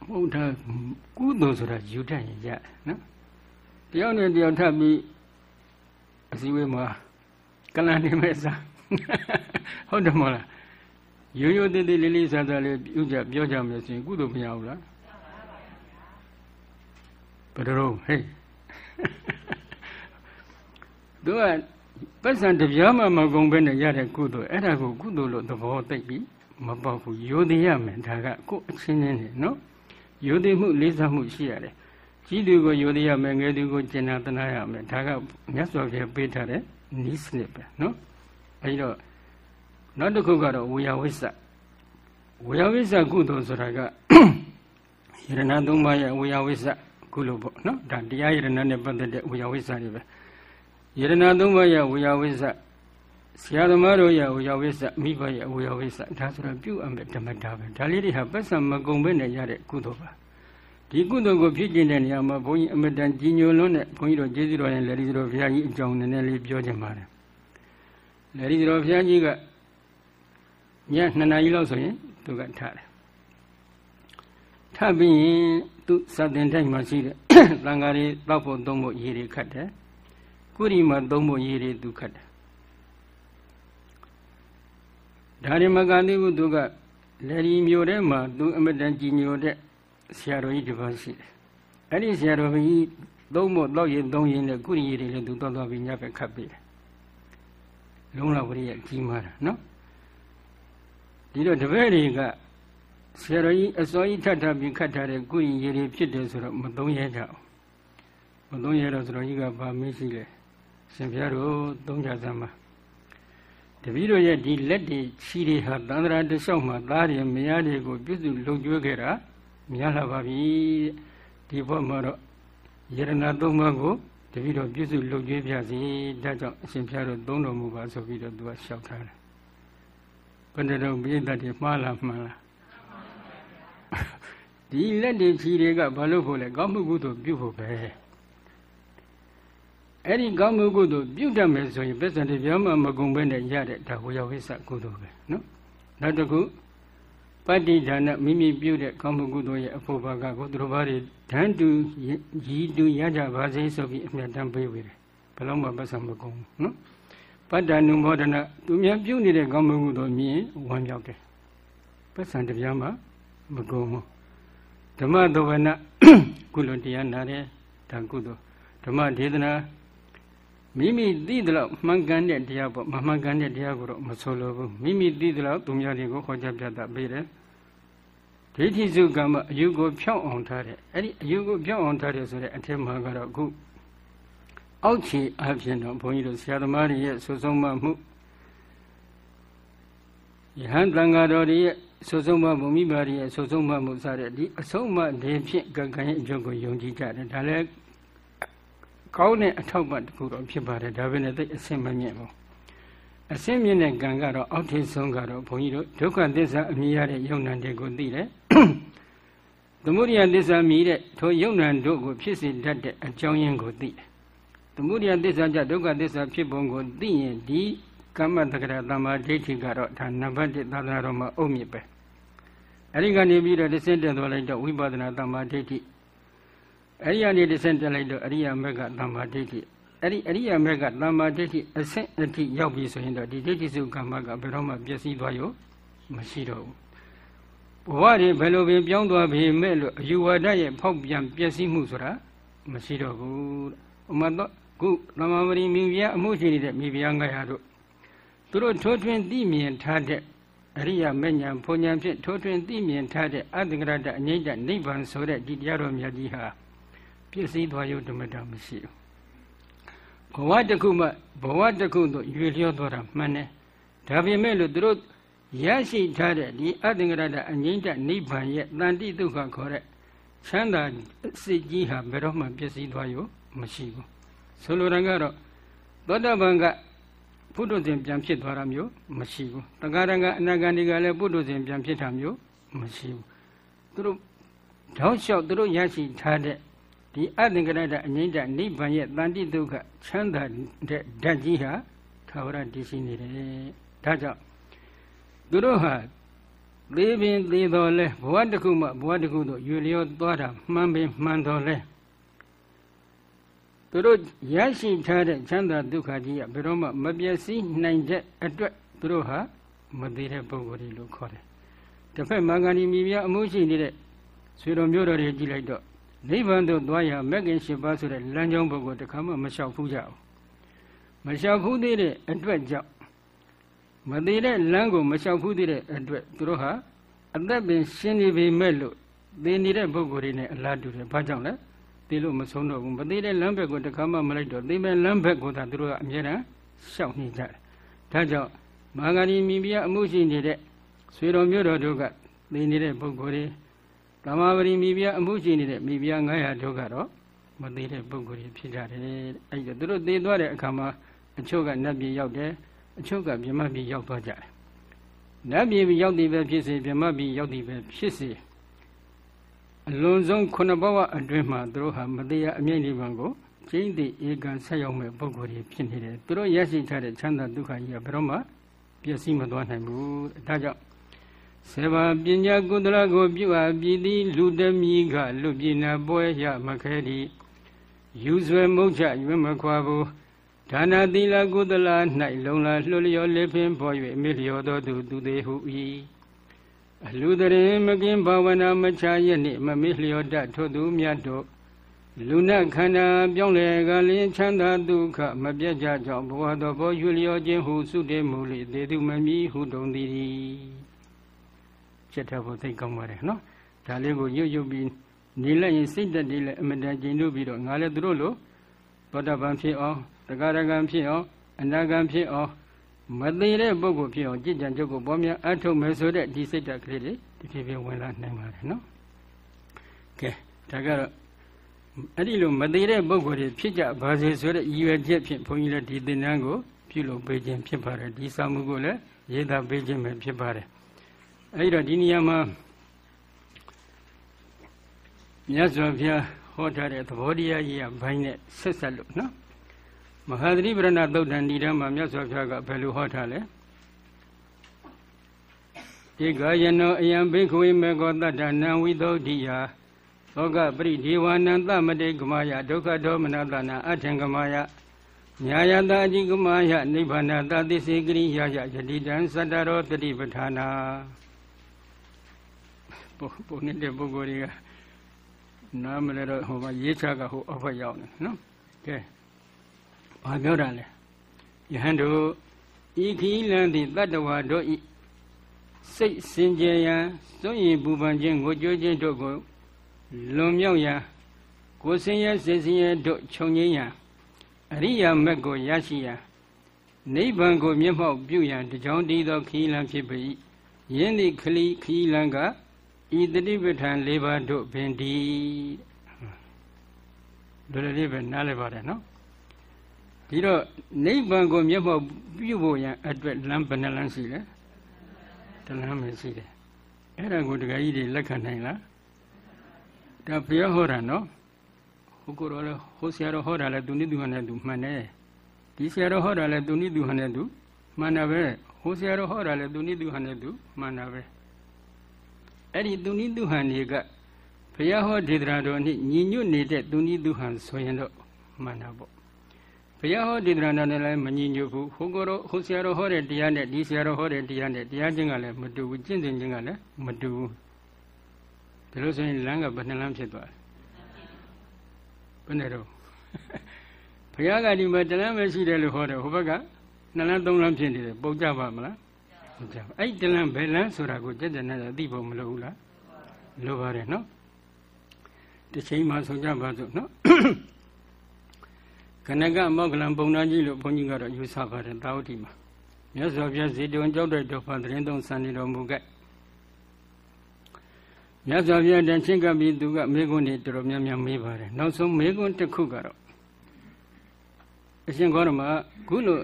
[SPEAKER 1] ဟုတ်တာကုသိုလ်ဆိုတာယူတတ်ရင်ရတယ်နော်တယောက်နဲ့တယောက်ထပ်ပြီးအစည်းအဝေးမှာကလန်နေမဲ့စားဟုတ်တယ်မဟုတ်လားရိုးရိုးသေးသေးလေးလေးစားစားလေးပြုကြပြောကြမယ်ဆိုရင်ကုသိုလ်မရဘူးလား ဘယ်တော့ဟဲ့သူကပတ်စံတပြားမှမကုန်ဘဲနဲ့ရတဲ့ကုသိုလ်အဲ့ဒါကိုကုသိုလ်လို့သဘောသိပြီးမပေါက်ဘူးယိုသေးရမယ်ဒါကကိုယ်အချင်းချင်းနေနော်ယိုသေးမှုလေးစားမှုရှိရတယ်ကြီးသူကိုယိုသေးရမယ်ငယ်သူကိုကျင်နာတနာရမယ်ဒါကမြတ်စွာဘုရားပေးထားတဲ့နိစနစ်ပဲနော်အဲဒီတော့နောက်တစ်ခုကတော့ဝေယဝိစ္စဝေယဝိစ္စကုသိုလ်ဆိုတာကယရဏသုံးပါးရဲ့ဝေယဝိစ္စ ကုလို့ပေါ့နော်ဒါတရားယရဏနဲ့ပတ်သက်တဲ့ဝေယဝိစ္စတွေပဲယရဏသုံးပါးရဲ့ဝေယဝိစ္စဆရာသမားတို့ရဲ့ဝေယဝိစ္စမိဘရဲ့ဝေယဝိစ္စဒါဆိုတော့ပြုအပ်မဲ့ဓမ္မတာပဲဒါလေးတွေဟာပတ်စံမကုံပဲနဲ့ရတဲ့ကုသိုလ်ပါဒီကုသိုလ်ကိုဖြစ်ကျင်တဲ့နေရာမှာဘုန်းကြီးအမတန်ကြီးညိုလွန်းတဲ့ဘုန်းကြီးတို့ကျေးဇူးတော်ရင်လက်ဒီတော်ဘုရားကြီးအကြောင်းနည်းနည်းလေးပြောချင်ပါတယ်လက်ဒီတော်ဘုရားကြီးကည2နာရီလောက်ဆိုရင်သူကထားတယ်ထ ပ်ပြီးရင်သူစတင်တိုင်းမှာရှိတဲ့သံဃာတွေတောက်ဖို့သုံးဖို့ရေတွေခတ်တယ်ကုရီမှာသုံးဖို့ရေတွေသူခတ်တယ်ဒါရီမကန်သေးဘူးသူကလေဒီမျိုးထဲမှာသူအမတန်ကြီးညိုတဲ့ဆရာတော်ကြီးတစ်ပါးရှိတယ်အဲ့ဒီဆရာတော်ကြီးသုံးဖို့တောက်ရင်သုံးရင်နဲ့ကုရီရေတွေလည်းသူတောက်တော့ပြီးညဘက်ခတ်ပေးတယ်လုံးလာဝရိယကြီးမားတာနော်ဒီတော့တပည့်တွေက ဆရာတော်ကြီးအစောကြီးထပ်ထပ်ပြီးခတ်ထားတဲ့ကုရင်ရည်တွေဖြစ်တယ်ဆိုတော့မသုံးရကြအောင်မသုံးရတော့ဆရာတော်ကြီးကဗာမေးရှိလေရှင်ဘုရားတို့သုံးကြစမ်းပါတပည့်တို့ရဲ့ဒီလက်တွေခြီတွေဟာတန္တရာတလျှောက်မှာသားတွေမယားတွေကိုပြုစုလုံကျွေးခဲ့တာများလာပါပြီဒီဘက်မှာတော့ယရဏသုံးပါးကိုတပည့်တော်ပြုစုလုံကျွေးပြစီဒါကြောင့်အရှင်ဘုရားတို့သုံးတော်မူပါဆိုပြီးတော့သူကလျှောက်ထားတယ်ဘယ်တော့ပြိဿတွေမှားလားမှန်လား ဒီလက်တွေဖြီတွေကဘာလို့ဖို့လဲကောင်းမှုကုသိုလ်ပြုဖို့ပဲအဲ့ဒီကောင်းမှုကုသိုလ်ပြုတတ်မယ်ဆိုရင်ပစ္စံတရားမှမကုံပဲနဲ့ရတဲ့ဒါဝေယဝိသကုသိုလ်ပဲနော်နောက်တစ်ခုပဋိဒါနမိမိပြုတဲ့ကောင်းမှုကုသိုလ်ရဲ့အဖို့ဘာကကိုသူတို့ဘာတွေဓာန်တူရည်တူရကြပါစေဆိုပြီးအမြတ်တမ်းပေးဝေတယ်ဘယ်တော့မှပစ္စံမကုံဘူးနော်ပတ္တနုမောဒနာသူများပြုနေတဲ့ကောင်းမှုကုသိုလ်မြင်ဝမ်းမြောက်တယ်ပစ္စံတရားမှမကုံဘူး ဓမ္မသဝနကုလတရားနာတယ်ဒါကုသိုလ်ဓမ္မဒေသနာမိမိသိသလောက်မှန်ကန်တဲ့တရားပေါ့မမှန်ကန်တဲ့တရားကိုတော့မဆိုလိုဘူးမိမိသိသလောက်သူများတွေကိုခေါ်ကြပြတာပေးတယ်ဒိဋ္ဌိစုကံမအယူကိုဖြောင်းအောင်ထားတယ်အဲ့ဒီအယူကိုဖြောင်းအောင်ထားတယ်ဆိုတဲ့အထက်မှာကတော့အခုအောက်ခြေအဖြစ်တော့ဘုန်းကြီးတို့ဆရာသမားတွေရဲ့ဆွဆုံးမမှုယဟန်တန်ဃာတော်တွေရဲ့ ဆုဆုံးမမှုမိဘတွေရဲ့ဆုဆုံးမမှုစတဲ့ဒီအဆုံးအမတွေဖြင့်ကံကံရဲ့အကျိုးကိုယုံကြည်ကြတယ်ဒါလည်းကောင်းတဲ့အထောက်ပံ့တစ်ခုတော့ဖြစ်ပါတယ်ဒါပဲနဲ့သိအစင်မမြင့်ဘူးအစင်မြင့်တဲ့ကံကတော့အောက်ထစ်ဆုံးကတော့ဘုန်းကြီးတို့ဒုက္ခသစ္စာအမြင်ရတဲ့ယုံ nant တွေကိုသိတယ်သမုဒိယသစ္စာမြည်တဲ့ထိုယုံ nant တို့ကိုဖြစ်စေတတ်တဲ့အကြောင်းရင်းကိုသိတယ်သမုဒိယသစ္စာကြဒုက္ခသစ္စာဖြစ်ပုံကိုသိရင်ဒီကမ္မတက္ကရာတမ္မာဒိဋ္ဌိကတော့ဒါနံပါတ်1သာသနာတော်မှာအုတ်မြစ်ပဲ အဲဒီကနေပြီးတော့တစ်ဆင့်တက်သွားလိုက်တော့ဝိပဿနာတမ္မာဒိဋ္ဌိအဲဒီကနေတစ်ဆင့်တက်လိုက်တော့အရိယာမက်ကတမ္မာဒိဋ္ဌိအဲ့ဒီအရိယာမက်ကတမ္မာဒိဋ္ဌိအဆင့်အထိရောက်ပြီဆိုရင်တော့ဒီဒိဋ္ဌိစုကမ္မကဘယ်တော့မှပျက်စီးသွားရောမရှိတော့ဘူးဘဝတွေဘယ်လိုပင်ပြောင်းသွားပြီမဲ့လို့အယူဝါဒရဲ့ဖောက်ပြန်ပျက်စီးမှုဆိုတာမရှိတော့ဘူးဥမာတော့ခုသမာမရီမိဖုရားအမှုရှိနေတဲ့မိဖုရားငါရတို့သူတို့ထိုးထွင်းသိမြင်ထားတဲ့ အရိယာမဉ္ဇဉ်ဘုံဉ္ဇဉ်ဖြင့်ထိုးထွင်းသိမြင်ထားတဲ့အတ္တကရတအငိမ့်တနိဗ္ဗာန်ဆိုတဲ့ဒီတရားတော်မြတ်ကြီးဟာပြည့်စည်သွားရုံဓမ္မတာမရှိဘူးဘဝတစ်ခုမှဘဝတစ်ခုသို့ရွေလျောသွားတာမှန်တယ်ဒါပေမဲ့လို့သူတို့ရရှိထားတဲ့ဒီအတ္တကရတအငိမ့်တနိဗ္ဗာန်ရဲ့တန်တိဒုက္ခခေါ်တဲ့ချမ်းသာစိတ်ကြီးဟာဘယ်တော့မှပြည့်စည်သွားရုံမရှိဘူးဆိုလိုတာကတော့သောတပန်က ပုထုဇဉ်ပြန်ဖြစ်သွားတာမျိုးမရှိဘူးတက္ကရာကအနာဂန္ဒီကလည်းပုထုဇဉ်ပြန်ဖြစ်တာမျိုးမရှိဘူးသူတို့တောက်လျှောက်သူတို့ရရှိထားတဲ့ဒီအသင်္ကရတအငိမ့်တနိဗ္ဗာန်ရဲ့တန်တိဒုက္ခချမ်းသာတဲ့ဓာတ်ကြီးဟာသာဝရတည်ရှိနေတယ်ဒါကြောင့်သူတို့ဟာသေးပင်သေးတော်လဲဘဝတစ်ခုမှဘဝတစ်ခုတို့ရွေလျောသွားတာမှန်ပင်မှန်တော်လဲ သူတို့ရရှိထားတဲ့ချမ်းသာဒုက္ခကြီးကဘယ်တော့မှမပြည့်စည်နိုင်တဲ့အတွက်သူတို့ဟာမသေးတဲ့ပုဂ္ဂိုလ်တွေလို့ခေါ်တယ်။တစ်ဖက်မင်္ဂနီမိဖုရားအမှုရှိနေတဲ့ဆွေတော်မျိုးတော်တွေကြည့်လိုက်တော့နိဗ္ဗာန်သို့သွားရမဂ်ကင်၈ပါးဆိုတဲ့လမ်းကြောင်းပုဂ္ဂိုလ်တခါမှမလျှောက်ဘူးကြဘူး။မလျှောက်ဘူးသေးတဲ့အတွက်ကြောင့်မသေးတဲ့လမ်းကိုမလျှောက်ဘူးသေးတဲ့အတွက်သူတို့ဟာအသက်ပင်ရှင်းနေပေမဲ့လို့သေနေတဲ့ပုဂ္ဂိုလ်တွေနဲ့အလားတူတယ်။ဘာကြောင့်လဲ။ သိလို့မဆုံးတော့ဘူးမသိတဲ့လမ်းဘက်ကိုတခါမှမလိုက်တော့သိမဲ့လမ်းဘက်ကိုသာသူတို့ကအမြဲတမ်းရှောက်နေကြတယ်ဒါကြောင့်မဟာဂရီမိဖုရားအမှုရှိနေတဲ့ဆွေတော်မျိုးတော်တို့ကသိနေတဲ့ပုဂ္ဂိုလ်တွေသမာဝရီမိဖုရားအမှုရှိနေတဲ့မိဖုရား900တို့ကတော့မသိတဲ့ပုဂ္ဂိုလ်တွေဖြစ်ကြတယ်အဲ့ဒါသူတို့သိသွားတဲ့အခါမှာအချို့ကနတ်ပြည်ရောက်တယ်အချို့ကဗြဟ္မပြည်ရောက်သွားကြတယ်နတ်ပြည်ရောက်သည်ပဲဖြစ်စေဗြဟ္မပြည်ရောက်သည်ပဲဖြစ်စေ အလွန်ဆုံးခုနှစ်ဘဝအတွင်းမှာသူတို့ဟာမတရားအမြင့်နိဗ္ဗာန်ကိုကျင့်သည့်ဧကံဆက်ရောက်မဲ့ပုဂ္ဂိုလ်တွေဖြစ်နေတယ်သူတို့ရရှိထားတဲ့ချမ်းသာဒုက္ခကြီးကဘယ်တော့မှပျက်စီးမသွားနိုင်ဘူးဒါကြောင့်ဆေဘာပညာကုသလကိုပြုအပ်ပြည်သည်လူတမီကလွတ်ပြည်နာပွဲရမခဲသည်ယူဆွေမုတ်ချရွမခွာဘူးဒါနာသီလကုသလ၌လုံလာလှလျောလက်ဖင်ပေါ်၍မိလျောသောသူသူသေးဟု၏ အလူတရင်မကင်းဘာဝနာမချရနှင့်မမေ့လျောတတ်ထို့သူမြတ်တို့လူနတ်ခန္ဓာပြောင်းလဲကလင်းချမ်းသာဒုက္ခမပြတ်ကြကြောင့်ဘဝတော်ဘောရွလျောခြင်းဟုစုတည်မူလေတေသူမမီဟုတုံသည်ချက်ထဖို့သိကောင်းပါတယ်နော်ဒါလေးကိုရွတ်ရွတ်ပြီးနေလိုက်ရင်စိတ်တက်တယ်လည်းအမတန်ကျင်လို့ပြီးတော့ငါလည်းသူတို့လိုသောတာပန်ဖြစ်အောင်တဂရကံဖြစ်အောင်အနာကံဖြစ်အောင် မသေးတဲ့ပုဂ္ဂိုလ်ဖြစ်အောင်ကြည်ကြံကြုတ်ကိုပေါ်များအထုတ်မယ်ဆိုတဲ့ဒီစိတ်တက်ကလေးတွေတဖြည်းဖြည်းဝင်လာနိုင်ပါတယ်နော်ကဲဒါကတော့အဲ့ဒီလိုမသေးတဲ့ပုဂ္ဂိုလ်တွေဖြစ်ကြပါစေဆိုတဲ့ရည်ရွယ်ချက်ဖြင့်ဘုန်းကြီးလည်းဒီသင်္นานကိုပြုလုပ်ပေးခြင်းဖြစ်ပါတယ်ဒီစာမှုကိုလည်းရေးသားပေးခြင်းပဲဖြစ်ပါတယ်အဲ့တော့ဒီနေရာမှာမြတ်စွာဘုရားဟောထားတဲ့သဘောတရားကြီးကဘိုင်းနဲ့ဆက်ဆက်လို့နော် မဟာသတိပရဏသုတ်တန်ဒီထဲမှာမြတ်စွာဘုရားကဘယ်လိုဟောထားလဲဧကယနောအယံဘိက္ခဝေမေကောတတ္တနံဝိသုဒ္ဓိယသောကပရိဒေဝနံသမတေကမယဒုက္ခဒေါမနတနာအထင်ကမယညာယတာအจิကမယနိဗ္ဗာနတသစ္စေကရိယယယတိတံသတ္တရောတတိပဋ္ဌာနာပုံနေတဲ့ပုဂ္ဂိုလ်တွေကနားမလဲတော့ဟိုမှာရေးချကဟိုအဖက်ရောက်နေနော်ကဲ ဘာပြောတာလဲယဟန်တို့ဤခီလန်သည်တတ္တဝါတို့ဤစိတ်စင်ကြယ်ရန်စွန့်ရင်ပူပန်ခြင်းကိုကြွေးခြင်းတို့ကိုလွန်မြောက်ရန်ကိုယ်စင်ရဲ့စေစင်ရဲ့တို့ခြုံငိမ့်ရန်အရိယာမက်ကိုရရှိရန်နိဗ္ဗာန်ကိုမျက်မှောက်ပြုရန်တကြောင်တည်သောခီလန်ဖြစ်ပေ၏ယင်းသည်ခလီခီလန်ကဤတတိပဋ္ဌာန်၄ပါးတို့ပင်ဒီဒုရလေးပဲနားလည်ပါတယ်နော် ဒီတော့နိဗ္ဗာန်ကိုမျက်မှောက်ပြုဖို့ရန်အတွက်လမ်းဘယ်နှလမ်းရှိလဲတလမ်းပဲရှိတယ်အဲ့ဒါကိုတခါကြီးတွေလက်ခံနိုင်လားဒါဘုရားဟောတာနော်ဟိုကိုယ်တော်လည်းဟိုဆရာတော်ဟောတာလည်းသူနည်းသူဟန်နဲ့သူမှန်တယ်ဒီဆရာတော်ဟောတာလည်းသူနည်းသူဟန်နဲ့သူမှန်တာပဲဟိုဆရာတော်ဟောတာလည်းသူနည်းသူဟန်နဲ့သူမှန်တာပဲအဲ့ဒီသူနည်းသူဟန်တွေကဘုရားဟောဒေသနာတော်နဲ့ညီညွတ်နေတဲ့သူနည်းသူဟန်ဆိုရင်တော့မှန်တာပေါ့ ဘုရားဟောဒေသနာတော်နဲ့လည်းမညီညွတ်ဘူးဟိုကိုယ်တော်ဟိုဆရာတော်ဟောတဲ့တရားနဲ့ဒီဆရာတော်ဟောတဲ့တရားနဲ့တရားချင်းကလည်းမတူဘူးကျင့်စဉ်ချင်းကလည်းမတူဘူးဒါလို့ဆိုရင်လမ်းကဘယ်နှလမ်းဖြစ်သွားလဲဘယ်နဲ့တော့ဘုရားကဒီမှာတလမ်းပဲရှိတယ်လို့ဟောတယ်ဟိုဘက်ကနှစ်လမ်းသုံးလမ်းဖြစ်နေတယ်ပုတ်ကြပါမလားပုတ်ကြပါအဲ့ဒီတလမ်းဘယ်လမ်းဆိုတာကိုကြက်ကြက်နဲ့သိဖို့မလိုဘူးလားလိုပါတယ်နော်တစ်ချိန်မှဆိုကြပါစို့နော် ခဏကမောက္ကလံပုံနာကြီးလို့ဘုန်းကြီးကတော့ယူဆပါတယ်တာဝတိမှာမြတ်စွာဘုရားဇေတဝန်ကြောက်တဲ့တော်ဖန်သတင်းသုံးစံနေတော်မူခဲ့မြတ်စွာဘုရားတန်ချင်းကပ်ပြီးသူကမေကွန်းတွေတော်တော်များများမေးပါတယ်နောက်ဆုံးမေကွန်းတစ်ခုကတော့အရှင်ဂေါရမခုလို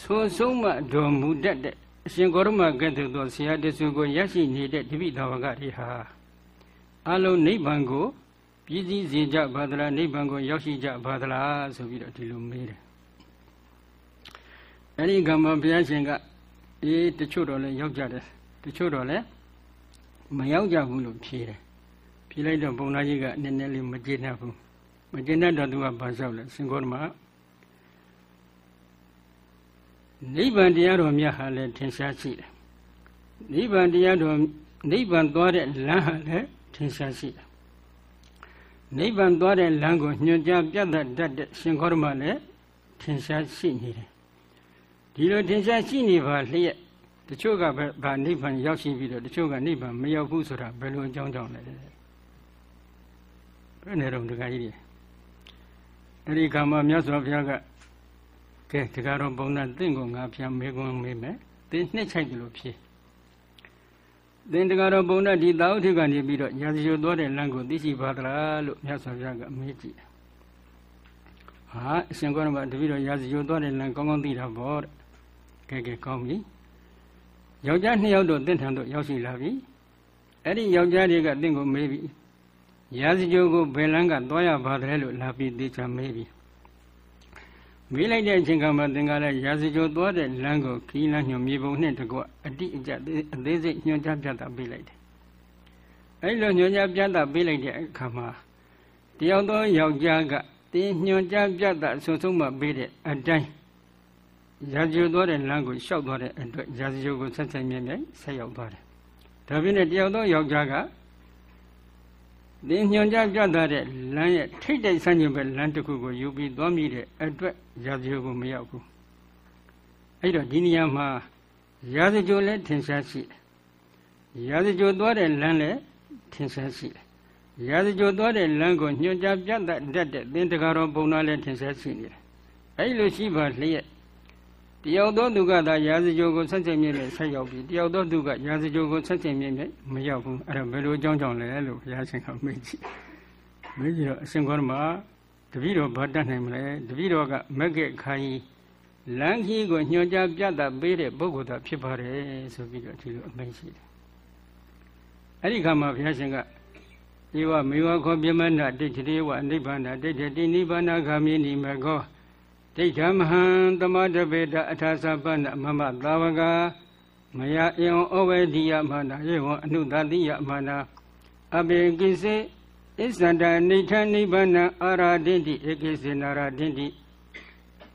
[SPEAKER 1] ဆိုဆုံးမတော်မူတတ်တဲ့အရှင်ဂေါရမကဲ့သို့သောဆရာတဆူကိုရရှိနေတဲ့တပိသာဝကတွေဟာအလုံးနိဗ္ဗာန်ကို ပြည်စည်းစေကြပါသလားနိဗ္ဗာန်ကိုရောက်ရှိကြပါသလားဆိုပြီးတော့ဒီလိုမေးတယ်အဲဒီကမ္မဘုရားရှင်ကအေးတချို့တော့လည်းရောက်ကြတယ်တချို့တော့လည်းမရောက်ကြဘူးလို့ဖြေတယ်ဖြေလိုက်တော့ဘုံသားကြီးကနည်းနည်းလေးမကျေနပ်ဘူးမကျေနပ်တော့သူကဘာလျှောက်လဲစင်္ကောဓမ္မနိဗ္ဗာန်တရားတော်မြတ်ဟာလည်းထင်ရှားရှိတယ်နိဗ္ဗာန်တရားတော်နိဗ္ဗာန်သွားတဲ့လမ်းဟာလည်းထင်ရှားရှိတယ် နိဗ္ဗာန်သွားတဲ့လမ်းကိုညွှန်ကြားပြတ်တတ်တဲ့ရှင်ခောဓမလည်းထင်ရှားရှိနေတယ်ဒီလိုထင်ရှားရှိနေပါလျက်တချို့ကဗာနိဗ္ဗာန်ရောက်ရှိပြီးတော့တချို့ကနိဗ္ဗာန်မရောက်ဘူးဆိုတာဘယ်လိုအကြောင်းကြောင့်လဲဘယ်နဲ့တော့တခါကြီးတွေအဲ့ဒီကံမှာမြတ်စွာဘုရားကကဲတခါတော့ဘုံနဲ့တင့်ကိုငါပြန်မေးခွန်းမေးမယ်တင်းနှစ်ချိုက်တယ်လို့ဖြေ သင်တကားတော့ဘုံနဲ့ဒီသာဝတိကနေပြီးတော့ညာစီရိုသွားတဲ့လမ်းကိုသိရှိပါသလားလို့မြတ်စွာဘုရားကမေးကြည့်တယ်ဟာအရှင်ကောရမတပည့်တော်ညာစီရိုသွားတဲ့လမ်းကောင်းကောင်းသိတာပေါ့တဲ့ကဲကဲကောင်းပြီယောက်ျားနှစ်ယောက်တော့တင့်ထံတော့ရောက်ရှိလာပြီအဲ့ဒီယောက်ျားတွေကတင့်ကိုမေးပြီရာဇဂျိုကိုဘယ်လန်းကသွားရပါသလဲလို့လာပြီးသိချာမေးပြီ မေးလိုက်တဲ့အချိန်ကမှသင်္ကာလရာဇကြိုသွားတဲ့လမ်းကိုခီးလမ်းညွန်မြေပုံနဲ့တကွအတိအကျအသေးစိတ်ညွှန်ကြားပြတာပေးလိုက်တယ်အဲ့လိုညွှန်ကြားပြတာပေးလိုက်တဲ့အခါမှာတယောက်သောယောက်ျားကတင်းညွှန်ကြားပြတာဆုံးဆုံးမှပေးတဲ့အတိုင်းရာဇကြိုသွားတဲ့လမ်းကိုရှောက်သွားတဲ့အတွက်ရာဇကြိုကိုဆက်ဆက်မြဲမြဲဆက်ရောက်သွားတယ်ဒါပြင်တယောက်သောယောက်ျားက ဒီညွန်ကြပြတ်သားတဲ့လမ်းရဲ့ထိတ်တိတ်ဆန်းကျင်ပဲလမ်းတစ်ခုကိုယူပြီးသွားမိတဲ့အတွက်ရာဇဂိုကိုမရောက်ဘူးအဲ့တော့ဒီနေရာမှာရာဇဂိုလည်းထင်ရှားရှိတယ်ရာဇဂိုသွားတဲ့လမ်းလည်းထင်ရှားရှိတယ်ရာဇဂိုသွားတဲ့လမ်းကိုညွန်ကြပြတ်တတ်တဲ့သင်္တကာတော်ပုံနာလည်းထင်ရှားရှိနေတယ်အဲ့လိုရှိပါလျက် တယောက်သောသူကသာရာဇဂိုကိုဆက်ဆက်မြဲမြဲဆက်ရောက်ပြီးတယောက်သောသူကရာဇဂိုကိုဆက်ဆက်မြဲမြဲမရောက်ဘူးအဲ့တော့ဘယ်လိုအကြောင်းကြောင့်လဲလို့ဘုရားရှင်ကမေးကြည့်မေးကြည့်တော့အရှင်ကောရမတပည့်တော်ဘာတတ်နိုင်မလဲတပည့်တော်ကမက်ကက်ခိုင်းလမ်းကြီးကိုညွှန်ကြားပြတာပေးတဲ့ပုဂ္ဂိုလ်သာဖြစ်ပါတယ်ဆိုပြီးတော့ဒီလိုအမိန့်ရှိတယ်အဲ့ဒီခါမှာဘုရားရှင်ကဧဝမေဝခောပြမနာတိဋ္ဌိဝနိဗ္ဗာန်တိဋ္ဌတိနိဗ္ဗာန်ဂာမိနိမခော ဒိဋ္ဌမဟံသမတပေတအထာသပနမမသာဝကမယအယံဩဝေဒီယမနာယေဝံအနုတတိယမနာအဘေကိစေဣဇန္တနိဋ္ဌနိဗ္ဗာန်အာရာဒိဋ္ဌိဧကိစေနာရာဒိဋ္ဌိ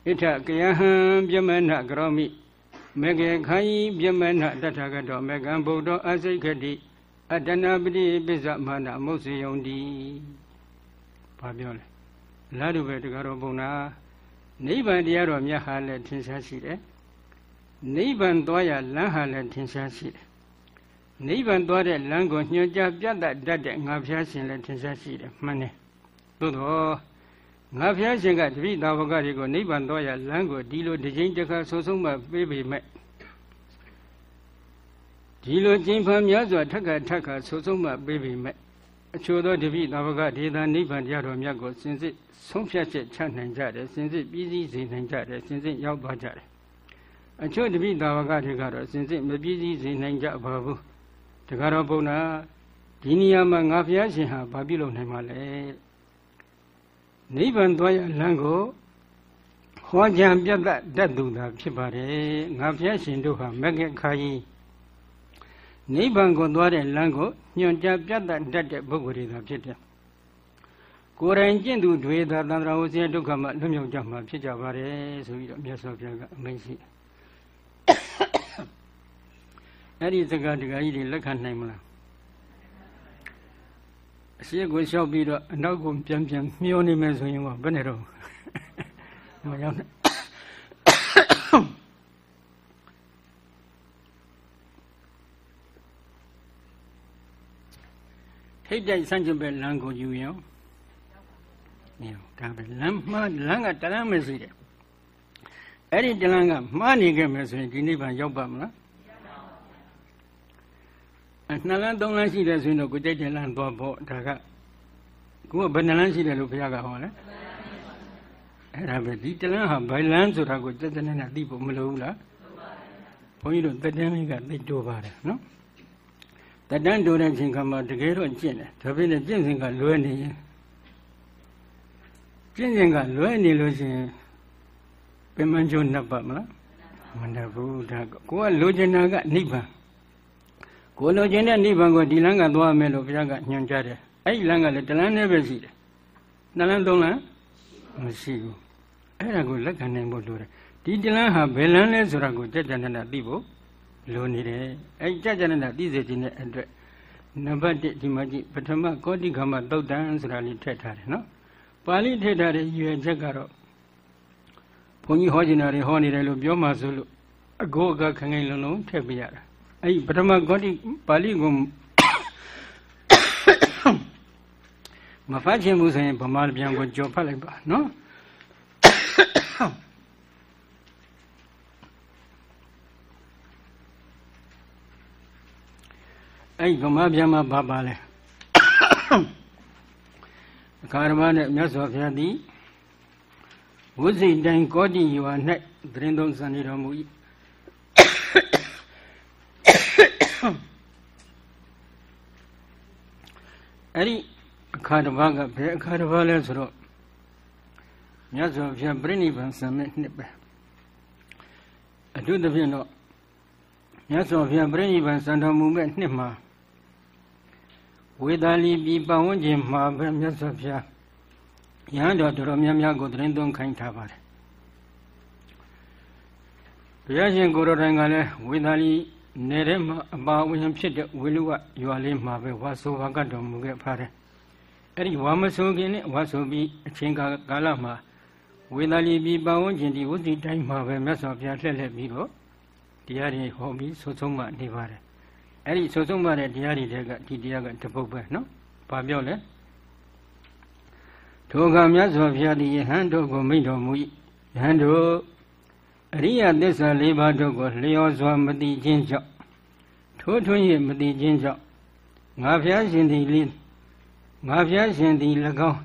[SPEAKER 1] ဣထကယဟံပြမနကရောမိမေကေခိုင်ပြမနတထကတောမေကံဗုဒ္ဓအစိတ်ခတိအတနာပတိပိစ္ဆမနာမုတ်စေယုံတိဘာပြောလဲလာတို့ပဲတကားတော်ဘုံနာ နိဗ္ဗာန်တရားတော်မြတ်ဟာလည်းထင်ရှားရှိတယ်နိဗ္ဗာန်သွားရလမ်းဟာလည်းထင်ရှားရှိတယ်နိဗ္ဗာန်သွားတဲ့လမ်းကိုညွှန်ကြားပြတ်တတ်တဲ့ငါဖျားရှင်လည်းထင်ရှားရှိတယ်မှန်တယ်သို့တော့ငါဖျားရှင်ကတပိသာဝကတွေကိုနိဗ္ဗာန်သွားရလမ်းကိုဒီလိုတစ်ချိန်တစ်ခါဆုံဆုံးမှပေးပေမဲ့ဒီလိုကျင့်ဖန်များစွာထက်ကထက်ကဆုံဆုံးမှပေးပေမဲ့ အချို့သောတပိသာဝကဒေသနိဗ္ဗာန်တရားတော်မြတ်ကိုစင်စစ်ဆုံးဖြတ်ချက်ချနိုင်ကြတယ်စင်စစ်ပြီးစည်းစေနိုင်ကြတယ်စင်စစ်ရောက်သွားကြတယ်အချို့တပိသာဝကတွေကတော့စင်စစ်မပြီးစည်းစေနိုင်ကြပါဘူးတခါတော့ဘုန်းနာဒီနေရာမှာငါဘုရားရှင်ဟာဘာပြုလုပ်နိုင်မှာလဲနိဗ္ဗာန်သွားရလမ်းကိုဟောကြားပြတ်တတ်သူသာဖြစ်ပါတယ်ငါဘုရားရှင်တို့ဟာမဂ္ဂခါကြီး နိဗ္ဗာန်ကိုသွားတဲ့လမ်းကိုညွှန်ကြားပြတ်တတ်တဲ့ပုဂ္ဂိုလ်တွေသာဖြစ်တယ်ကိုယ်တိုင်ကျင့်သူတွေသာသံဃာဝဆင်းဒုက္ခမှလွတ်မြောက်ကြမှာဖြစ်ကြပါတယ်ဆိုပြီးတော့မြတ်စွာဘုရားကအမိန့်ရှိတယ်အဲ့ဒီစကားတကကြီးတွေလက်ခံနိုင်မလားအရှိကိုလျှောက်ပြီးတော့အနောက်ကိုပြန်ပြန်မျောနေမယ်ဆိုရင်ကဘယ်နဲ့တော့မရောက်နဲ့ ထိတ်တိုက်ဆန့်ကျင်ဘက်လမ်းကိုယူရင်နေဒါပဲလမ်းမှားလမ်းကတလမ်းမယ်ဆိုတယ်အဲ့ဒီတလမ်းကမှားနေခဲ့မယ်ဆိုရင်ဒီနိဗ္ဗာန်ရောက်ပါမလားနှစ်လမ်းသုံးလမ်းရှိတယ်ဆိုရင်တော့ကိုကြိုက်တဲ့လမ်းသွားဖို့ဒါကကိုကဘယ်နှလမ်းရှိတယ်လို့ဘုရားကဟောလဲအဲ့ဒါပဲဒီတလမ်းဟာဘယ်လမ်းဆိုတာကိုတက်တဲ့နဲ့သိဖို့မလိုဘူးလားဘုန်းကြီးတို့တက်တဲ့လေးကသိတိုးပါတယ်နော် တက်တန်းတိုးတဲ့ချိန်ခါမှာတကယ်တော့ကျင့်တယ်ဒါပေမဲ့ကျင့်စဉ်ကလွဲနေရင်ကျင့်စဉ်ကလွဲနေလို့ရှိရင်ပင်မကျိုးနှစ်ပတ်မလားမတတ်ဘူးဒါကိုကလိုချင်တာကနိဗ္ဗာန်ကိုလိုချင်တဲ့နိဗ္ဗာန်ကိုဒီလမ်းကသွားမယ်လို့ဘုရားကညွှန်ကြားတယ်အဲ့ဒီလမ်းကလည်းတလမ်းနဲ့ပဲရှိတယ်နှစ်လမ်းသုံးလမ်းမရှိဘူးအဲ့ဒါကိုလက်ခံနိုင်ဖို့လိုတယ်ဒီတလမ်းဟာဘယ်လမ်းလဲဆိုတာကိုကြက်ကြနနာသိဖို့ လိုနေတယ်အဲ့ကြက်ကြနနာသိစေခြင်းနဲ့အတွက်နံပါတ်1ဒီမှာကြည့်ပထမကောတိခမသုတ်တံဆိုတာလေးထည့်ထားတယ်နော်ပါဠိထည့်ထားတဲ့ရွယ်ချက်ကတော့ဘုန်းကြီးဟောကျင်တာတွေဟောနေတယ်လို့ပြောမှဆိုလို့အကိုအကခိုင်ခိုင်လုံလုံထည့်ပြရတာအဲ့ဒီပထမဂေါတိပါဠိကိုမဖတ်ချင်ဘူးဆိုရင်ဗမာပြန်ကိုကြော်ဖတ်လိုက်ပါနော် အဲ့ဗမာပြန်မှာဘာပါလဲအခါရမနဲ့မြတ်စွာဘုရားသည်ဝုဇိတိုင်ကောတိရွာ၌သတင်းသုံးစံနေတော်မူ၏အဲ့ဒီအခါတစ်ပါးကဘယ်အခါတစ်ပါးလဲဆိုတော့မြတ်စွာဘုရားပြိဋိဘံဆံမဲ့နှစ်ပဲအထူးသဖြင့်တော့မြတ်စွာဘုရားပြိဋိဘံဆံတော်မူမဲ့နှစ်မှာ ဝေသာလီပြည်ပဝန်းကျင်မှာပဲမြတ်စွာဘုရားရဟန်းတော်တော်များများကိုသတင်းသွင်းခိုင်းထားပါတယ်ဘုရားရှင်ကိုရောတိုင်ကလည်းဝေသာလီနေထဲမှာအပါဝင်ဖြစ်တဲ့ဝေလူဝရွာလေးမှာပဲဝါဆိုဝါကတော်မူခဲ့ပါတယ်အဲ့ဒီဝါမဆိုခင်နဲ့ဝါဆိုပြီးအချိန်ကာလမှာဝေသာလီပြည်ပဝန်းကျင်ဒီဝစီတိုင်းမှာပဲမြတ်စွာဘုရားလှည့်လှည့်ပြီးတော့တရားတွေဟောပြီးဆုဆုံးမှနေပါတယ် အဲ့ဒီဆုဆုံးမှတဲ့တရားတွေတဲကဒီတရားကတပုတ်ပဲနော်ဘာပြောလဲထိုကမြတ်စွာဘုရားသည်ယဟန်တို့ကိုမိန့်တော်မူ၏ယဟန်တို့အရိယသစ္စာ၄ပါးတို့ကိုလျော်စွာမသိခြင်းကြောင့်ထိုးထွင်း၍မသိခြင်းကြောင့်ငါဘုရားရှင်သည်လေငါဘုရားရှင်သည်၎င်း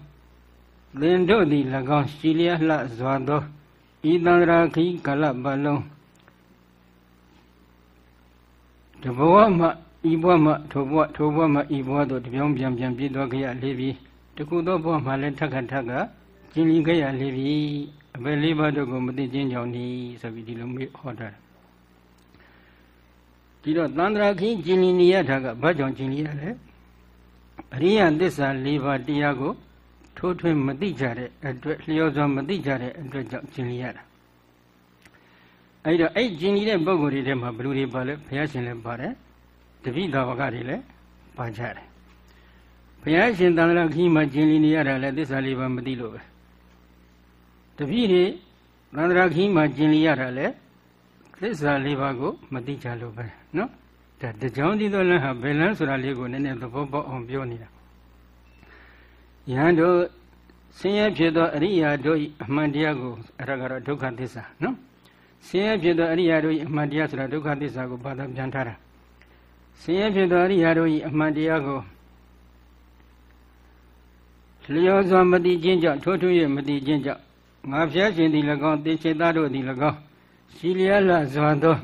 [SPEAKER 1] သင်တို့သည်၎င်းရှိလျက်လှစွာသောဤတန္တရာခိကလပလုံး တဘဝမှဤဘဝမှထိုဘဝထိုဘဝမှဤဘဝသို့တပြောင်းပြန်ပြန်ပြည့်သွားကြရလေပြီတခုသောဘဝမှလည်းထက်ခါထက်ကကျင်လီကြရလေပြီအဘယ်လေးပါးတို့ကိုမသိခြင်းကြောင့်ဤဆိုပြီးဒီလိုမျိုးဟောတာဒီတော့သန္တရာခိကျင်လီနေရတာကဘာကြောင့်ကျင်လီရလဲအရိယသစ္စာ၄ပါးတရားကိုထိုးထွင်းမသိကြတဲ့အတွက်လျော်စွာမသိကြတဲ့အတွက်ကြောင့်ကျင်လီရတာ အဲ့တော့အဲ့ကျင်လီတဲ့ပုံကိုယ်တွေထဲမှာဘယ်လိုတွေပါလဲဘုရားရှင်လည်းပါတယ်တပိသာဝကတွေလည်းပါကြတယ်ဘုရားရှင်သံဃာခီးမှာကျင်လီနေရတာလည်းသစ္စာလေးပါမသိလို့ပဲတပိတွေသံဃာခီးမှာကျင်လီရတာလည်းသစ္စာလေးပါကိုမသိကြလို့ပဲနော်ဒါတကြောင်ဒီတော့လမ်းဟာဘယ်လမ်းဆိုတာလေးကိုနည်းနည်းသဘောပေါက်အောင်ပြောနေတာယဟန်တို့ဆင်းရဲဖြစ်သောအရိယာတို့၏အမှန်တရားကိုအရကတော့ဒုက္ခသစ္စာနော် ဆင်းရဲဖြစ်သောအရိယာတို့၏အမှန်တရားဆိုတာဒုက္ခသစ္စာကိုဘာသာပြန်ထားတာဆင်းရဲဖြစ်သောအရိယာတို့၏အမှန်တရားကိုလျောစွာမတိခြင်းကြောင့်ထိုးထွင်း၍မတိခြင်းကြောင့်ငါဖျားရှင်သည်၎င်းတေချေသားတို့သည်၎င်းရှိလျက်လစွာသော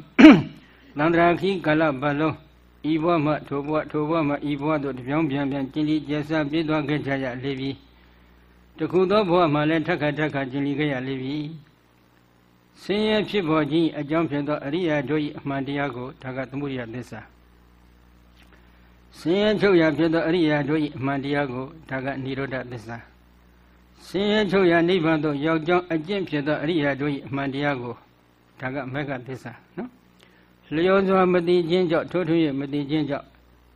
[SPEAKER 1] သန္တရာခိကလပလုံးဤဘဝမှထိုဘဝထိုဘဝမှဤဘဝသို့တပြောင်းပြန်ပြန်ကျင်လီကျဆပြည့်သွားခဲ့ကြရလေပြီတခုသောဘဝမှလည်းထက်ခါထက်ခါကျင်လီခဲ့ရလေပြီ ဆင်းရဲဖြစ်ပေါ်ခြင်းအကြောင်းဖြစ်သောအရိယာတို့၏အမှန်တရားကိုဒါကသမုဒိယသစ္စာဆင်းရဲချုပ်ရာဖြစ်သောအရိယာတို့၏အမှန်တရားကိုဒါကនិရောဓသစ္စာဆင်းရဲချုပ်ရာနိဗ္ဗာန်သို့ရောက်ကြောင်းအကျင့်ဖြစ်သောအရိယာတို့၏အမှန်တရားကိုဒါကမေဃသစ္စာနော်လျောစွာမတိခြင်းကြောင့်ထိုးထွင်း၍မတိခြင်းကြောင့်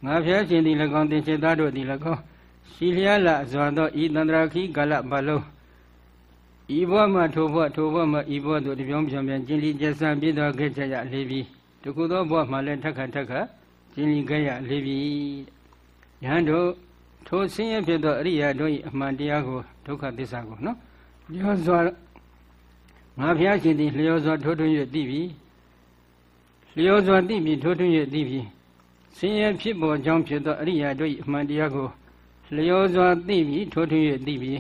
[SPEAKER 1] ငါဖျားရှင်သည်၎င်းတင်စေသားတို့သည်၎င်းရှိလျာလစွာသောဤတန္တရာခိကာလဘလုံး ဤဘဝမှာထိုဘဝထိုဘဝမှာဤဘဝသို့တပြောင်းပြန်ပြန်ကျင်လီကျဆံပြည့်တော်ခဲ့ကြရလေပြီတခုသောဘဝမှာလည်းထက်ခါထက်ခါကျင်လီခဲ့ရလေပြီယဟန်တို့ထိုဆင်းရဲဖြစ်သောအရိယာတို့၏အမှန်တရားကိုဒုက္ခသစ္စာကိုနော်လျောစွာငါဖျားရှင်သည်လျောစွာထိုးထွင်း၍သိပြီလျောစွာသိပြီထိုးထွင်း၍သိပြီဆင်းရဲဖြစ်ပေါ်ကြောင်းဖြစ်သောအရိယာတို့၏အမှန်တရားကိုလျောစွာသိပြီထိုးထွင်း၍သိပြီ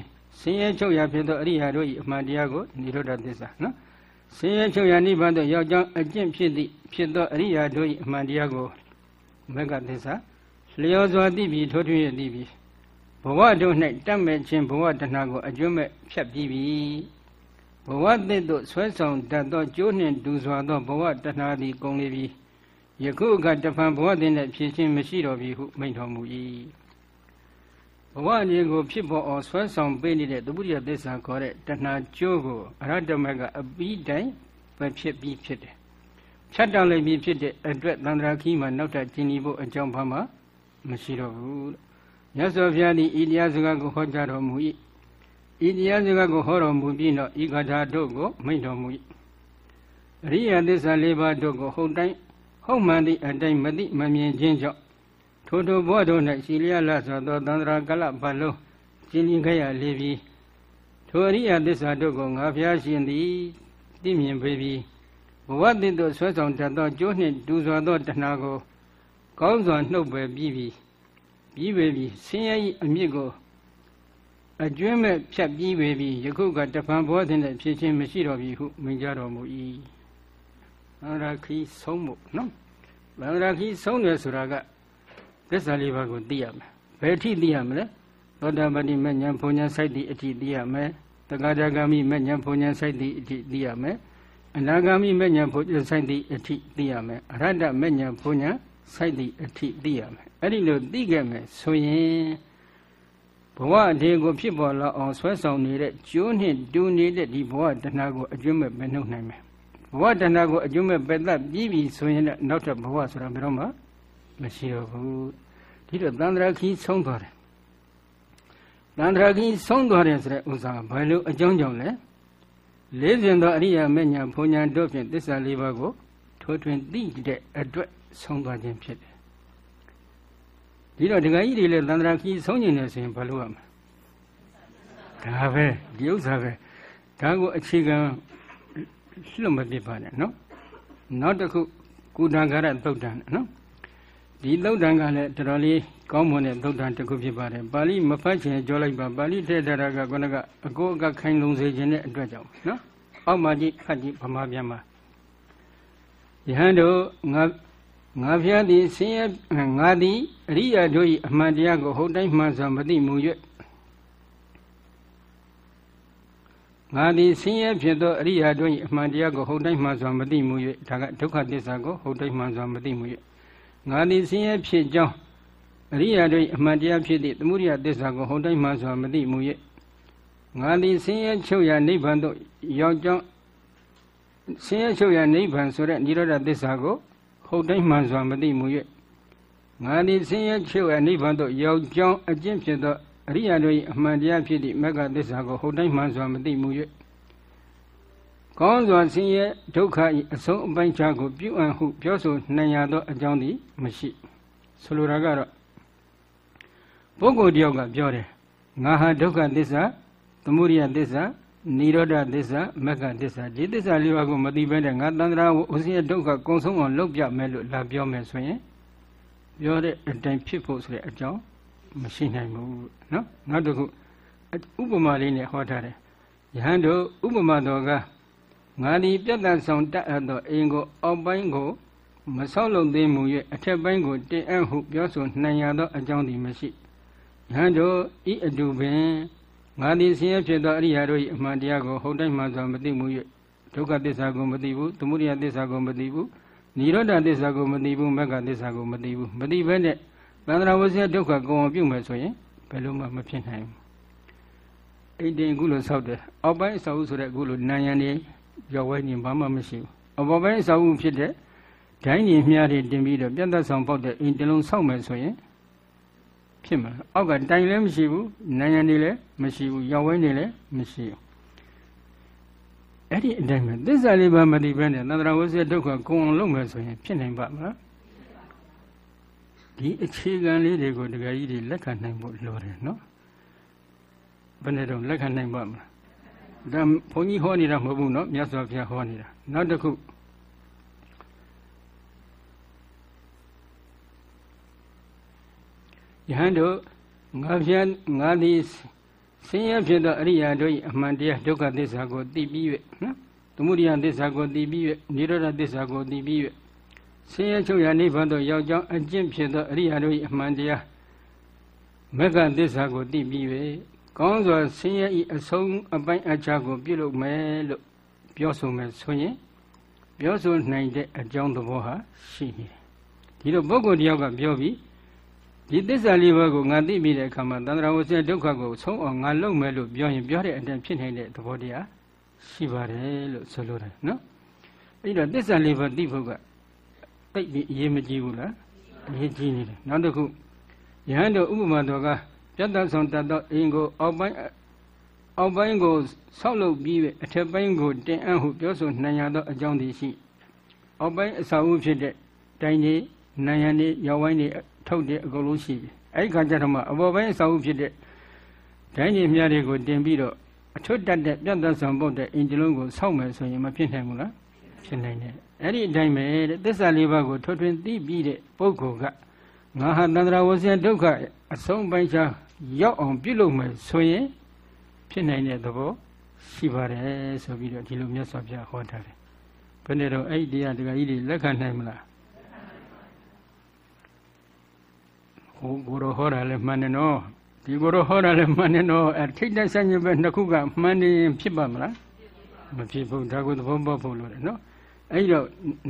[SPEAKER 1] ဆင်းရဲချုပ်ရာဖြစ်သောအရိယာတို့၏အမှန်တရားကိုនិရောဓသစ္စာနော်ဆင်းရဲချုပ်ရာနိဗ္ဗာန်သို့ရောက်ကြောင်းအကျင့်ဖြစ်သည့်ဖြစ်သောအရိယာတို့၏အမှန်တရားကိုမဂ္ဂသစ္စာလျောစွာသိပြီထိုးထွင်း၍သိပြီဘဝတို့၌တတ်မဲ့ခြင်းဘဝတဏှာကိုအကျွမ်းမဲ့ဖြတ်ပြီးပြီဘဝသစ်သို့ဆွဲဆောင်တတ်သောကျိုးနှင့်ဒူစွာသောဘဝတဏှာသည်ကုန်လေပြီယခုအခါတဖန်ဘဝသစ်၌ဖြစ်ခြင်းမရှိတော့ပြီဟုမိန့်တော်မူ၏ ဘဝအနေကိုဖြစ်ပေါ်အောင်ဆွဲဆောင်ပေးနေတဲ့သပုရိယသစ္စာခေါ်တဲ့တဏှာကျိုးကိုအရဟတမကအပိတိုင်ပဲဖြစ်ပြီးဖြစ်တယ်ဖြတ်တောက်လိုက်ပြီးဖြစ်တဲ့အတွက်သန္တရာခီးမှာနောက်ထပ်ကျင်လီဖို့အကြောင်းဘာမှမရှိတော့ဘူးမြတ်စွာဘုရားသည်ဤတရားစကားကိုဟောကြားတော်မူ၏ဤတရားစကားကိုဟောတော်မူပြီးတော့ဤကထာတို့ကိုမိန့်တော်မူ၏အရိယသစ္စာလေးပါးတို့ကိုဟုတ်တိုင်းဟုတ်မှန်သည့်အတိုင်းမသိမမြင်ခြင်းကြောင့် ထိုထိုဘဝတို့၌ရှိလျက်လဆိုသောသန္တရာကလဘလုံးကျင်လင်ခဲ့ရလေပြီထိုအရိယသစ္စာတို့ကိုငါဖျားရှင်သည်သိမြင်ပေပြီဘဝတည်သို့ဆွဲဆောင်တတ်သောကျိုးနှင့်ဒူစွာသောတဏှာကိုကောင်းစွာနှုတ်ပယ်ပြီးပြီပြီးပေပြီဆင်းရဲ၏အမြင့်ကိုအကျွမ်းမဲ့ဖြတ်ပြီးပေပြီယခုကတပံဘောတဲ့ဖြစ်ချင်းမရှိတော့ပြီဟုမိန့်ကြတော်မူ၏ဗန္ဒရာခီဆုံးမှုနော်ဗန္ဒရာခီဆုံးတယ်ဆိုတာက သစ္စာလေးပါးကိုသိရမယ်ဘယ်ထိသိရမလဲသောတာပတိမဉ္ဇဉ်ဘုံညာစိုက်သည့်အထိသိရမယ်သတက္ကရာဂမိမဉ္ဇဉ်ဘုံဉ္ဇဉ်စိုက်သည့်အထိသိရမယ်အနာဂမိမဉ္ဇဉ်ဘုံဉ္ဇဉ်စိုက်သည့်အထိသိရမယ်အရဟတမဉ္ဇဉ်ဘုံဉ္ဇဉ်စိုက်သည့်အထိသိရမယ်အဲ့ဒီလိုသိခဲ့မယ်ဆိုရင်ဘဝအထေကိုဖြစ်ပေါ်လာအောင်ဆွဲဆောင်နေတဲ့ကျိုးနှင့်တူနေတဲ့ဒီဘဝတဏှာကိုအကျွမ်းမဲ့ပဲနှုတ်နိုင်မယ်ဘဝတဏှာကိုအကျွမ်းမဲ့ပဲတတ်ပြီးပြီဆိုရင်လည်းနောက်ထပ်ဘဝဆိုတာဘယ်တော့မှမရှိတော့ဘူး ဒီတော့သန္တရာခီးဆုံးသွားတယ်သန္တရာခီးဆုံးသွားတယ်ဆိုတဲ့ဥစ္စာဘယ်လိုအကြောင်းကြောင့်လဲလေးစဉ်သောအရိယာမေညာဘုံညာတို့ဖြင့်သစ္စာလေးပါးကိုထိုးထွင်းသိတဲ့အတွက်ဆုံးသွားခြင်းဖြစ်တယ်ဒီတော့ဒကာကြီးတွေလည်းသန္တရာခီးဆုံးကျင်နေဆိုရင်ဘာလို့ရမလဲဒါပဲဒီဥစ္စာပဲဒါကိုအခြေခံလွတ်မပြစ်ပါနဲ့နော်နောက်တစ်ခုကုဒံကာရသုတ်တံနော် ဒီသုတ်တံကလည်းတော်တော်လေးကောင်းမွန်တဲ့သုတ်တံတစ်ခုဖြစ်ပါတယ်ပါဠိမဖတ်ချင်ကြောလိုက်ပါပါဠိထဲတာကခုနကအကိုအကခိုင်လုံစေခြင်းတဲ့အတွက်ကြောင့်နော်အောက်မှာကြည့်ဖတ်ကြည့်ဗမာပြန်မှာယဟန်တို့ငါငါဖျားသည်ဆင်းရဲငါသည်အရိယာတို့၏အမှန်တရားကိုဟုတ်တိုင်းမှန်စွာမသိမှု၍ငါသည်ဆင်းရဲဖြစ်သောအရိယာတို့၏အမှန်တရားကိုဟုတ်တိုင်းမှန်စွာမသိမှု၍ဒါကဒုက္ခသစ္စာကိုဟုတ်တိုင်းမှန်စွာမသိမှု၍ ငါသည်ဆင်းရဲဖြစ်ကြောင်းအရိယာတို့၏အမှန်တရားဖြစ်သည့်သမုဒိယသစ္စာကိုဟုတ်တိုင်းမှန်စွာမသိမှု၍ငါသည်ဆင်းရဲချုပ်ရာနိဗ္ဗာန်သို့ရောက်ကြောင်းဆင်းရဲချုပ်ရာနိဗ္ဗာန်ဆိုတဲ့និရောဓသစ္စာကိုဟုတ်တိုင်းမှန်စွာမသိမှု၍ငါသည်ဆင်းရဲချုပ်ရာနိဗ္ဗာန်သို့ရောက်ကြောင်းအကျင့်ဖြစ်သောအရိယာတို့၏အမှန်တရားဖြစ်သည့်မဂ္ဂသစ္စာကိုဟုတ်တိုင်းမှန်စွာမသိမှု၍ ကောင်းစွာဆင်းရဲဒုက္ခ၏အဆုံးအပိုင်းခြားကိုပြုအပ်ဟုပြောဆိုနိုင်ရသောအကြောင်းသည်မရှိဆိုလိုတာကတော့ပုဂ္ဂိုလ်တယောက်ကပြောတယ်ငါဟာဒုက္ခသစ္စာသမုဒိယသစ္စာနိရောဓသစ္စာမဂ္ဂသစ္စာဒီသစ္စာလေးပါးကိုမသိဘဲနဲ့ငါတန္တရာကိုဥစဉ်ဒုက္ခကုံဆုံးအောင်လုပ်ပြမယ်လို့လာပြောမယ်ဆိုရင်ပြောတဲ့အတိုင်းဖြစ်ဖို့ဆိုတဲ့အကြောင်းမရှိနိုင်ဘူးနော်နောက်တစ်ခုဥပမာလေးနဲ့ဟောထားတယ်ယဟန်တို့ဥပမာတော်က ငါသည်ပြတ်တန်ဆောင်တတ်အပ်သောအိမ်ကိုအောက်ပိုင်းကိုမဆောက်လုပ်သေးမူ၍အထက်ပိုင်းကိုတင်အပ်ဟုပြောဆိုနိုင်ရသောအကြောင်းသည်မရှိယဟန်တို့ဤအတူပင်ငါသည်ဆင်းရဲဖြစ်သောအရိယာတို့၏အမှန်တရားကိုဟုတ်တိုင်းမှစွာမသိမှု၍ဒုက္ခသစ္စာကိုမသိဘူးသမုဒယသစ္စာကိုမသိဘူးនិရောဓသစ္စာကိုမသိဘူးမဂ္ဂသစ္စာကိုမသိဘူးမသိဘဲနဲ့သန္တရာဝဇ္ဇဒုက္ခကိုအောင်ပြုမယ်ဆိုရင်ဘယ်လိုမှမဖြစ်နိုင်ဘူးအိတ်တင်အခုလိုဆောက်တယ်အောက်ပိုင်းအဆောက်အဦဆိုတဲ့အခုလိုနာယံတွေ ရောက်ဝဲနေဘာမှမရှိဘူးအပေါ်ပိုင်းအဆောက်အဦဖြစ်တဲ့ဒိုင်းကြီးမြားတွေတင်ပြီးတော့ပြတ်သက်ဆောင်ပေါက်တဲ့အိမ်တလုံးဆောက်မယ်ဆိုရင်ဖြစ်မှာအောက်ကတိုင်လည်းမရှိဘူးနာယံတွေလည်းမရှိဘူးရောက်ဝဲနေလည်းမရှိဘူးအဲ့ဒီအတိုင်းပဲသစ္စာလေးပါမသိဘဲနဲ့သန္တရာဝဇ္ဇဒုက္ခကိုအောင်လုပ်မယ်ဆိုရင်ဖြစ်နိုင်ပါမလားဒီအခြေခံလေးတွေကိုတကယ်ကြီးတွေလက်ခံနိုင်ဖို့လိုတယ်နော်ဘယ်နဲ့တော့လက်ခံနိုင်ပါမလား ဒါဘုန်းကြီးဟောနေတာမဟုတ်ဘူးနော်မြတ်စွာဘုရားဟောနေတာနောက်တစ်ခုယဟန်တို့ငါဖြန်ငါသည်ဆင်းရဲဖြစ်သောအရိယာတို့၏အမှန်တရားဒုက္ခသစ္စာကိုသိပြီး၍နော်သမုဒိယသစ္စာကိုသိပြီး၍និရောဓသစ္စာကိုသိပြီး၍ဆင်းရဲချုပ်ရာနိဗ္ဗာန်သို့ရောက်ကြောင်းအကျင့်ဖြစ်သောအရိယာတို့၏အမှန်တရားမဂ္ဂသစ္စာကိုသိပြီး၍ ကောင်းစွာဆင်းရဲ၏အဆုံးအပိုင်းအခြားကိုပြုလုပ်မယ်လို့ပြောဆိုမယ်ဆိုရင်ပြောဆိုနိုင်တဲ့အကြောင်းသဘောဟာရှိနေတယ်ဒီတော့ပုဂ္ဂိုလ်တယောက်ကပြောပြီးဒီသစ္စာလေးပါးကိုငါသိပြီးတဲ့အခါမှာတန္တရာဝဆင်းဒုက္ခကိုဆုံးအောင်ငါလုပ်မယ်လို့ပြောရင်ပြောတဲ့အတိုင်းဖြစ်နေတဲ့သဘောတရားရှိပါတယ်လို့ဆိုလိုတယ်နော်အဲ့တော့သစ္စာလေးပါးသိဖို့ကတိတ်ပြီးအရေးမကြီးဘူးလားအရေးကြီးနေတယ်နောက်တစ်ခုယဟန်တို့ဥပမာတော်က ပြတ်သက်ဆောင်တတ်သောအင်ကိုအောက်ပိုင်းအောက်ပိုင်းကိုဆောက်လုပ်ပြီးအထက်ပိုင်းကိုတင်အပ်ဟုပြောဆိုနိုင်ရသောအကြောင်းတည်ရှိအောက်ပိုင်းအစာအုပ်ဖြစ်တဲ့တိုင်းကြီးနိုင်ရန်တွေရောက်ဝိုင်းတွေထုတ်တဲ့အကုန်လုံးရှိပြီအဲ့ဒီခါကျတော့မှအပေါ်ပိုင်းအစာအုပ်ဖြစ်တဲ့တိုင်းကြီးမြားတွေကိုတင်ပြီးတော့အထွတ်တက်တဲ့ပြတ်သက်ဆောင်ပုတ်တဲ့အင်ဂျင်လုံးကိုဆောက်မယ်ဆိုရင်မဖြစ်နိုင်ဘူးလားဖြစ်နိုင်တယ်အဲ့ဒီအတိုင်းပဲတဲ့သစ္စာလေးပါးကိုထွတ်ထွင်းသိပြီးတဲ့ပုဂ္ဂိုလ်ကငါဟာတန္တရာဝဆင်းဒုက္ခ အဆုံးပိုင်းခြားရောက်အောင်ပြုလုပ်မယ်ဆိုရင်ဖြစ်နိုင်တဲ့သဘောရှိပါတယ်ဆိုပြီးတော့ဒီလိုမြတ်စွာဘုရားဟောထားတယ်ဘယ်နဲ့တော့အဲ့ဒီတရားတရားကြီးတွေလက်ခံနိုင်မလားဟိုကိုယ်တော်ဟောတာလည်းမှန်တယ်နော်ဒီကိုတော့ဟောတာလည်းမှန်တယ်တော့အထိတ်တက်ဆိုင်ပဲနှစ်ခုကမှန်နေရင်ဖြစ်ပါမလားမဖြစ်ဘူးဒါကိုသဘောပေါက်ဖို့လိုတယ်နော်အဲ့တော့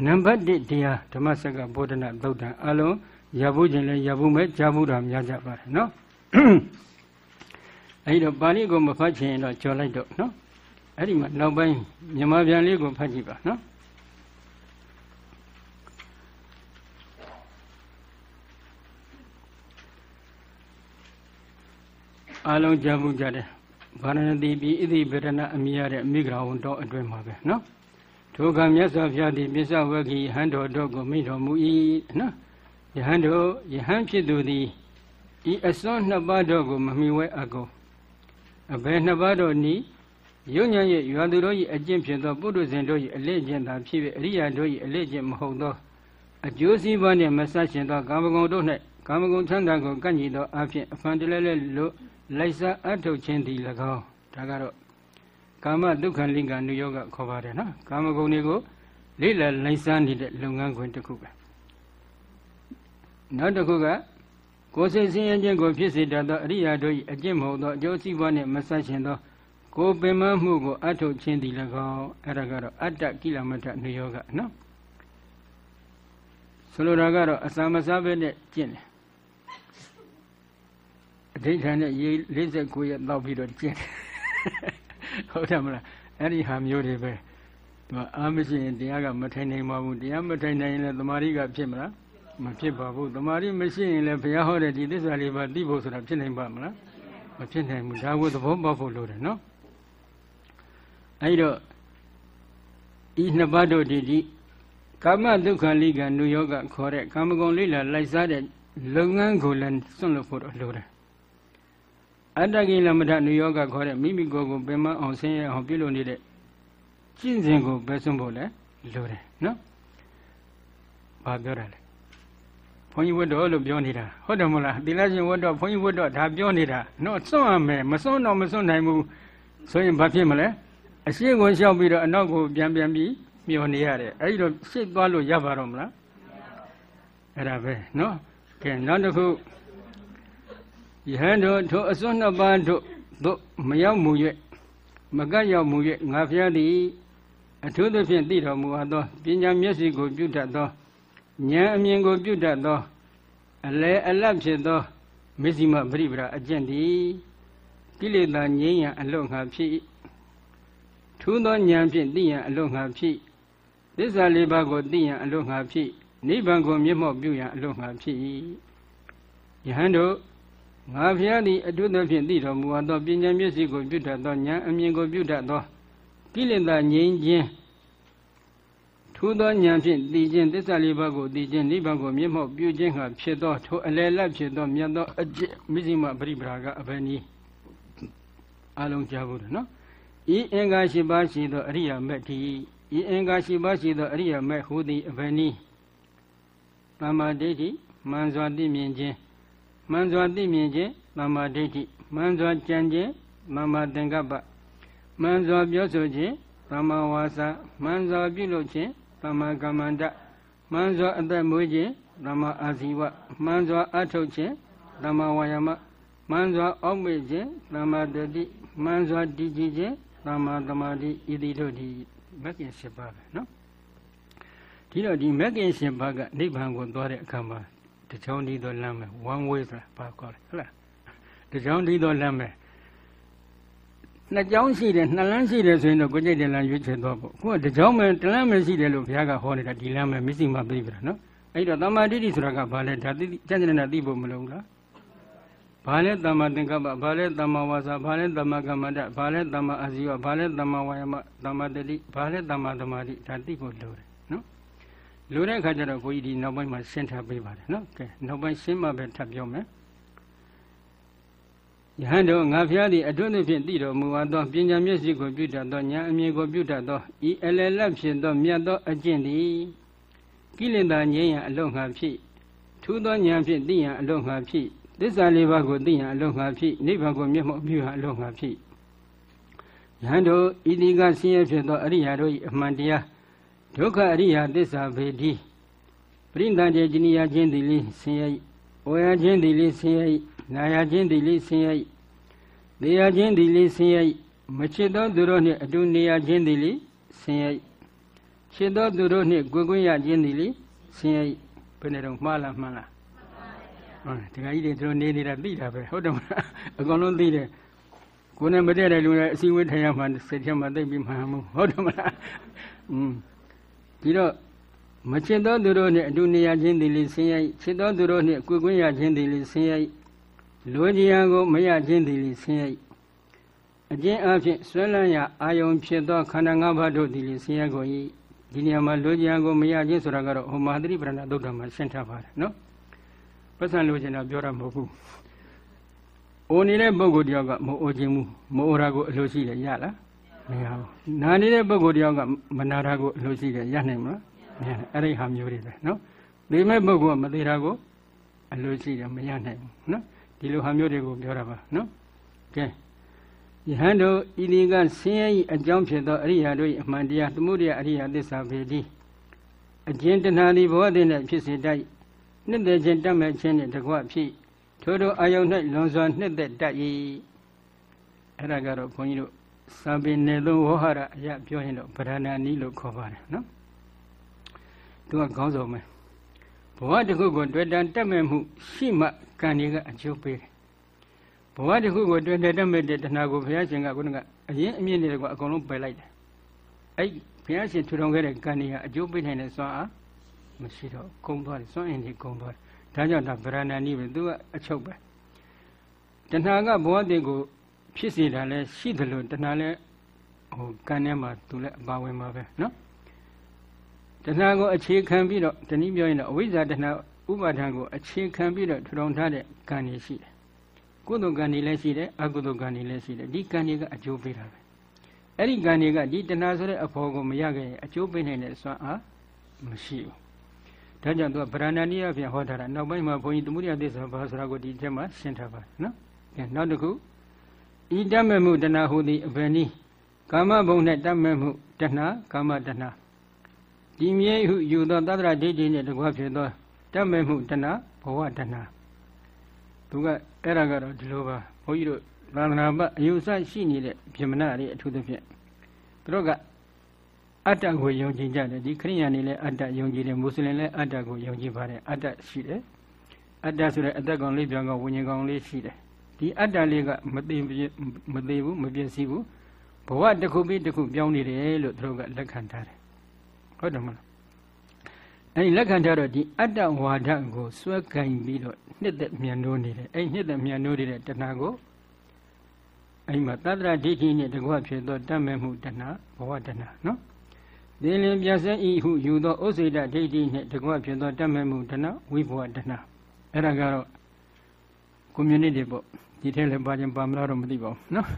[SPEAKER 1] နံပါတ်1တရားဓမ္မစက္ကဗုဒ္ဓနာသုတ်တံအလုံး ရဖို့ခြင်းလည်းရဖို့မဲ့ကြားဖို့တာများကြပါတယ်နော်အဲ့တော့ပါဠိကိုမဖတ်ချင်တော့ကြော်လိုက်တော့နော်အဲ့ဒီမှာနောက်ပိုင်းမြန်မာပြန်လေးကိုဖတ်ကြည့်ပါနော်အလုံးကြားမှုကြတယ်ဗာရဏသီပြည်ဣတိဗေဒနာအမိရတဲ့မိဂရာဝန်တော်အတွင်မှာပဲနော်ထိုကမြတ်စွာဘုရားသည်ပစ္စဝဂ္ဂီဟန်တော်တို့ကိုမိတော်မူ၏နော် ယဟန်တို့ယဟန်ဖြစ်သူသည်ဤအစွန်းနှစ်ပါးတို့ကိုမမိဝဲအကုန်အဘယ်နှစ်ပါးတို့နည်းယုံညာရဲ့ရွာသူတို့၏အကျင့်ဖြစ်သောပုထုဇဉ်တို့၏အလေးကျင့်သာဖြစ်၍အရိယာတို့၏အလေးကျင့်မဟုတ်သောအကျိုးစီးပွားနှင့်မဆက်ရှင်သောကာမဂုဏ်တို့၌ကာမဂုဏ်ချမ်းသာကိုကန့်ညီသောအဖြစ်အဖန်တလဲလဲလို့လိုက်စားအထုတ်ခြင်းသည်၎င်းဒါကတော့ကာမဒုက္ခလိင်္ဂနုယောဂခေါ်ပါတယ်နော်ကာမဂုဏ်တွေကိုလိလလိုက်စားနေတဲ့လုပ်ငန်းခွင်တစ်ခုပဲ နောက်တစ်ခုကကိုယ်စိတ်ဆင်းရဲခြင်းကိုဖြစ်စေတတ်သောအရိယာတို့၏အကျင့်မဟုတ်သောအကျိုးစီးပွားနှင့်မဆက်ရှင်သောကိုယ်ပင်မမှုကိုအထုတ်ခြင်းသည်၎င်းအဲ့ဒါကတော့အတ္တကိလမထနုယောဂနော်ဆိုလိုတာကတော့အစာမစားဘဲနဲ့ကျင့်တယ်အဋိဌာန်နဲ့ရေ49ရက်တောက်ပြီးတော့ကျင့်တယ်ဟုတ်တယ်မလားအဲ့ဒီဟာမျိုးတွေပဲသူကအာမရှိရင်တရားကမထိုင်နိုင်ပါဘူးတရားမထိုင်နိုင်ရင်လည်းတမာရီကဖြစ်မလား မဖြစ်ပါဘူးတမာရီမရှိရင်လည်းဘုရားဟောတဲ့ဒီသစ္စာလေးပါသိဖို့ဆိုတာဖြစ်နိုင်ပါမလားမဖြစ်နိုင်ဘူးဒါကိုသဘောပေါက်ဖို့လိုတယ်နော်အဲဒီတော့ဤနှစ်ပါးတို့ဒီဒီကာမဒုက္ခလိကနုယောဂခေါ်တဲ့ကာမဂုဏ်လိလာလိုက်စားတဲ့လုပ်ငန်းကိုလည်းစွန့်လွတ်ဖို့တော့လိုတယ်အတ္တကိလမထနုယောဂခေါ်တဲ့မိမိကိုယ်ကိုပင်မအောင်ဆင်းရဲအောင်ပြုလုပ်နေတဲ့ကျင့်စဉ်ကိုပဲစွန့်ဖို့လည်းလိုတယ်နော်။ဘာပြောတာလဲ။ ဘုန်းကြီးဝတ်တော်လို့ပြောနေတာဟုတ်တယ်မလား။သီလရှင်ဝတ်တော်ဘုန်းကြီးဝတ်တော်ဒါပြောနေတာနော်စွန့်ရမယ်မစွန့်တော့မစွန့်နိုင်ဘူးဆိုရင်ဘာဖြစ်မလဲ။အရှိကိုလျှောက်ပြီးတော့အနောက်ကိုပြန်ပြန်ပြီးမျောနေရတယ်။အဲဒီတော့ရှစ်သွားလို့ရပါတော့မလား။အဲ့ဒါပဲနော်။ကဲနောက်တစ်ခုယဟန်တို့ထိုအစွန်းနှစ်ပါးတို့တို့မရောက်မူ၍မကတ်ရောက်မူ၍ငါဖျားသည်အထူးသဖြင့်သိတော်မူအပ်သောပညာမျက်စိကိုပြုတတ်သော ဉာဏ်အမြင်ကိုပြုတတ်သောအလဲအလတ်ဖြစ်သောမစ္စည်းမပရိပရာအကျင့်သည်ကိလေသာငြိမ်းရန်အလွတ်ငါဖြစ်ထူးသောဉာဏ်ဖြင့်သိရန်အလွတ်ငါဖြစ်သစ္စာလေးပါးကိုသိရန်အလွတ်ငါဖြစ်နိဗ္ဗာန်ကိုမျက်မှောက်ပြုရန်အလွတ်ငါဖြစ်ယဟန်တို့ငါဖျားသည်အတုသဖြင့်သိတော်မူသောပညာမျက်စိကိုပြုတတ်သောဉာဏ်အမြင်ကိုပြုတတ်သောကိလေသာငြိမ်းခြင်း ထူးသောဉာဏ်ဖြင့်သိခြင်းသစ္စာလေးပါးကိုသိခြင်းနိဗ္ဗာန်ကိုမျက်မှောက်ပြုခြင်းဟာဖြစ်သောထိုအလယ်လတ်ဖြစ်သောမြတ်သောအကျင့်မိစိမပရိပရာကအဘယ်နည်းအလုံးကြားဘူးနော်ဤအင်္ဂါရှိပါရှိသောအရိယာမက်တိဤအင်္ဂါရှိပါရှိသောအရိယာမက်ဟူသည်အဘယ်နည်းတမ္မာဒိဋ္ဌိမှန်စွာသိမြင်ခြင်းမှန်စွာသိမြင်ခြင်းသမ္မာဒိဋ္ဌိမှန်စွာကြံခြင်းသမ္မာသင်္ကပ္ပမှန်စွာပြောဆိုခြင်းသမ္မာဝါစာမှန်စွာပြုလုပ်ခြင်း သမ္မာကမ္မန္တမှန်စွာအသက်မွေးခြင်းသမ္မာအာဇီဝမှန်စွာအထုတ်ခြင်းသမ္မာဝါယာမမှန်စွာအောက်မေ့ခြင်းသမ္မာတတိမှန်စွာတည်ကြည်ခြင်းသမ္မာသမာဓိဤတိတို့ဒီမဂ်ကင်၈ပါးပဲနော်ဒီတော့ဒီမဂ်ကင်၈ပါးကနိဗ္ဗာန်ကိုသွားတဲ့အခါမှာတချောင်းဒီတော့လမ်းမယ် one way ဆိုတာဘာခေါ်လဲဟုတ်လားတချောင်းဒီတော့လမ်းမယ် နှစ်ကြောင်းရှိတယ်နှစ်လမ်းရှိတယ်ဆိုရင်တော့ကိုကြိတ်တဲ့လမ်းရွေးချယ်တော့ပေါ့ခုကတကြောင်းမယ်တလမ်းမယ်ရှိတယ်လို့ဘုရားကဟောနေတာဒီလမ်းမယ်မစ္စည်းမသိပြီလားနော်အဲ့တော့တမ္မာဒိဋ္ဌိဆိုတာကဘာလဲဒါသိကျန်ကျန်နဲ့သိဖို့မလိုဘူးလားဘာလဲတမ္မာသင်္ကပ္ပဘာလဲတမ္မာဝါစာဘာလဲတမ္မာကမ္မန္တဘာလဲတမ္မာအာဇီဝဘာလဲတမ္မာဝါယမတမ္မာတတိဘာလဲတမ္မာသမာဓိဒါသိဖို့လိုတယ်လိုတဲ့အခါကျတော့ကိုကြီးဒီနောက်ပိုင်းမှာရှင်းထားပေးပါတယ်နော်ကဲနောက်ပိုင်းရှင်းမှပဲထပ်ပြောမယ် ယဟန်တို့ငါဖျားသည်အတွင်းဖြင့်သိတော်မူသောပညာမျက်စိကိုပြုတတ်သောဉာဏ်အမြင်ကိုပြုတတ်သောဤအလယ်လက်ဖြစ်သောမြတ်သောအကျင့်သည်ကိလေသာငြိမ်းရန်အလုံးငါဖြစ်ထူးသောဉာဏ်ဖြင့်သိရန်အလုံးငါဖြစ်သစ္စာလေးပါးကိုသိရန်အလုံးငါဖြစ်နိဗ္ဗာန်ကိုမျက်မှောက်ပြုရန်အလုံးငါဖြစ်ယဟန်တို့ဤဒီကဆင်းရဲဖြစ်သောအရိယာတို့၏အမှန်တရားဒုက္ခအရိယာသစ္စာပေတိပရိသန္တေဇနိယခြင်းသည်လေးဆင်းရဲဝေယခြင်းသည်လေးဆင်းရဲ နာရခြင်းသည်လေးဆင်းရဲ၏နေရခြင်းသည်လေးဆင်းရဲ၏မချစ်သောသူတို့နှင့်အတူနေရခြင်းသည်လေးဆင်းရဲ၏ချစ်သောသူတို့နှင့်ကိုယ်ကွင်းရခြင်းသည်လေးဆင်းရဲ၏ဘယ်နဲ့တော့မှားလားမှန်လားဟုတ်တယ်ဒီကကြီးတွေသူတို့နေနေတာသိတာပဲဟုတ်တယ်မလားအကုန်လုံးသိတယ်ကိုယ်နဲ့မတည့်တဲ့လူတွေအစည်းအဝေးထိုင်ရမှစိတ်ထဲမှာသိပြီးမှန်မှုဟုတ်တယ်မလားอืมဒီတော့မချစ်သောသူတို့နှင့်အတူနေရခြင်းသည်လေးဆင်းရဲ၏ချစ်သောသူတို့နှင့်ကိုယ်ကွင်းရခြင်းသည်လေးဆင်းရဲ၏ လူကြီးရန်ကိုမရခြင်းသည်လေးဆင်းရဲ၏အကျဉ်းအဖြစ်ဆွဲလန်းရာအာယုံဖြစ်သောခန္ဓာ၅ပါးတို့သည်လေးဆင်းရဲကုန်၏ဒီနေရာမှာလူကြီးရန်ကိုမရခြင်းဆိုတာကတော့ဟောမဟာသတိပဋ္ဌာန်သုတ်တော်မှာရှင်းထားပါတယ်နော်ပတ်စံလိုချင်တာပြောတာမဟုတ်ဘူးအိုနေတဲ့ပုဂ္ဂိုလ်တယောက်ကမအိုခြင်းဘူးမအိုတာကိုအလိုရှိတယ်ရလားမရဘူးနာနေတဲ့ပုဂ္ဂိုလ်တယောက်ကမနာတာကိုအလိုရှိတယ်ရနိုင်မလားမရအဲ့ဒီဟာမျိုးတွေပဲနော်ဒီမဲ့ပုဂ္ဂိုလ်ကမသေးတာကိုအလိုရှိတယ်မရနိုင်ဘူးနော် ဒီလိုဟာမျိုးတွေကိုပြောတာပါနော်ကဲယဟန်တို့ဤဒီကဆင်းရဲ၏အကြောင်းဖြစ်သောအရိယာတို့၏အမှန်တရားသမှုတရားအရိယာသစ္စာပေသည်အကျဉ်တဏှာသည်ဘဝတည်း၌ဖြစ်စေတတ်နှစ်သက်ခြင်းတတ်မဲ့ခြင်းနှင့်တကွဖြစ်ထိုတို့အာယုန်၌လွန်စွာနှစ်သက်တတ်၏အဲ့ဒါကတော့ခွန်ကြီးတို့စာပေနယ်သုံးဝဟရအရာပြောရင်တော့ဗရဏာနီလို့ခေါ်ပါတယ်နော်သူကခေါင်းဆောင်မယ်ဘ ဝတစ်ခုကိုတွေ့တန်တက်မဲ့မှုရှိမှကံတွေကအကျိုးပေးတယ်ဘဝတစ်ခုကိုတွေ့တန်တက်မဲ့တဲ့တဏှာကိုဘုရားရှင်ကခုနကအရင်အမြင့်တွေကအကုန်လုံးပယ်လိုက်တယ်အဲ့ဘုရားရှင်ထူထောင်ခဲ့တဲ့ကံတွေကအကျိုးပေးနိုင်တဲ့စွမ်းအားမရှိတော့ကုန်းသွားတယ်စွန့်အင်ကြီးကုန်းသွားတယ်ဒါကြောင့်ဒါဗရဏာနိပဲသူကအချုပ်ပဲတဏှာကဘဝတည်းကိုဖြစ်စေတာလဲရှိတယ်လို့တဏှာလဲဟိုကံထဲမှာသူလည်းအပါဝင်ပါပဲနော် တဏှာကိုအခြေခံပြီးတော့တနည်းပြောရင်တော့အဝိဇ္ဇာတဏှာဥပါဒံကိုအခြေခံပြီးတော့ထူထောင်ထားတဲ့ကံတွေရှိတယ်ကုသိုလ်ကံတွေလည်းရှိတယ်အကုသိုလ်ကံတွေလည်းရှိတယ်ဒီကံတွေကအကျိုးပေးတာပဲအဲ့ဒီကံတွေကဒီတဏှာဆိုတဲ့အဖို့ကိုမရခဲ့ရင်အကျိုးပေးနိုင်တဲ့စွမ်းအားမရှိဘူးဒါကြောင့်သူကဗရဏဏိယပြန်ဟောထားတာနောက်ပိုင်းမှာဘုန်းကြီးသမုဒိယသစ္စာဘာဆိုတာကိုဒီထဲမှာရှင်းထားပါတယ်နော်။ကဲနောက်တစ်ခုဤတတ်မဲ့မှုတဏှာဟူသည်အဘယ်နည်းကာမဘုံနဲ့တတ်မဲ့မှုတဏှာကာမတဏှာ ဒီမြေဟုယူသောသတ္တရဒိဋ္ဌိနှင့်တကွဖြစ်သောတတ်မဲ့မှုတဏှာဘဝတဏှာသူကအဲ့ဒါကတော့ဒီလိုပါဘုန်းကြီးတို့သာသနာ့ဘအယူဆရှိနေတဲ့ဗြဟ္မဏတွေအထူးသဖြင့်သူတို့ကအတ္တကိုယုံကြည်ကြတယ်ဒီခရိယာနေလည်းအတ္တယုံကြည်တယ်မွတ်စလင်လည်းအတ္တကိုယုံကြည်ပါတယ်အတ္တရှိတယ်အတ္တဆိုတဲ့အသက်ကောင်လေးပြောင်းကောင်ဝิญဉ်ကောင်လေးရှိတယ်ဒီအတ္တလေးကမသိမသိဘူးမပြည့်စည်ဘူးဘဝတစ်ခုပြီးတစ်ခုပြောင်းနေတယ်လို့သူတို့ကလက်ခံထားတယ် ဟုတ်တယ်မလားအဲဒီလက်ခံထားတော့ဒီအတ္တဝါဒကိုစွဲကင်ပြီးတော့နှစ်သက်မြန်နိုးနေတယ်အဲဒီနှစ်သက်မြန်နိုးနေတဲ့တဏှာကိုအဲဒီမှာသတ္တရဒိဋ္ဌိနဲ့တကွဖြစ်သောတတ်မဲ့မှုတဏှာဘဝတဏှာနော်သင်လင်ပြဆဲဤဟုယူသောဥစေတဒိဋ္ဌိနှင့်တကွဖြစ်သောတတ်မဲ့မှုတဏဝိဘဝတဏအဲ့ဒါကတော့ community ပေါ့ဒီထဲလည်းပါခြင်းပါမလားတော့မသိပါဘူးနော်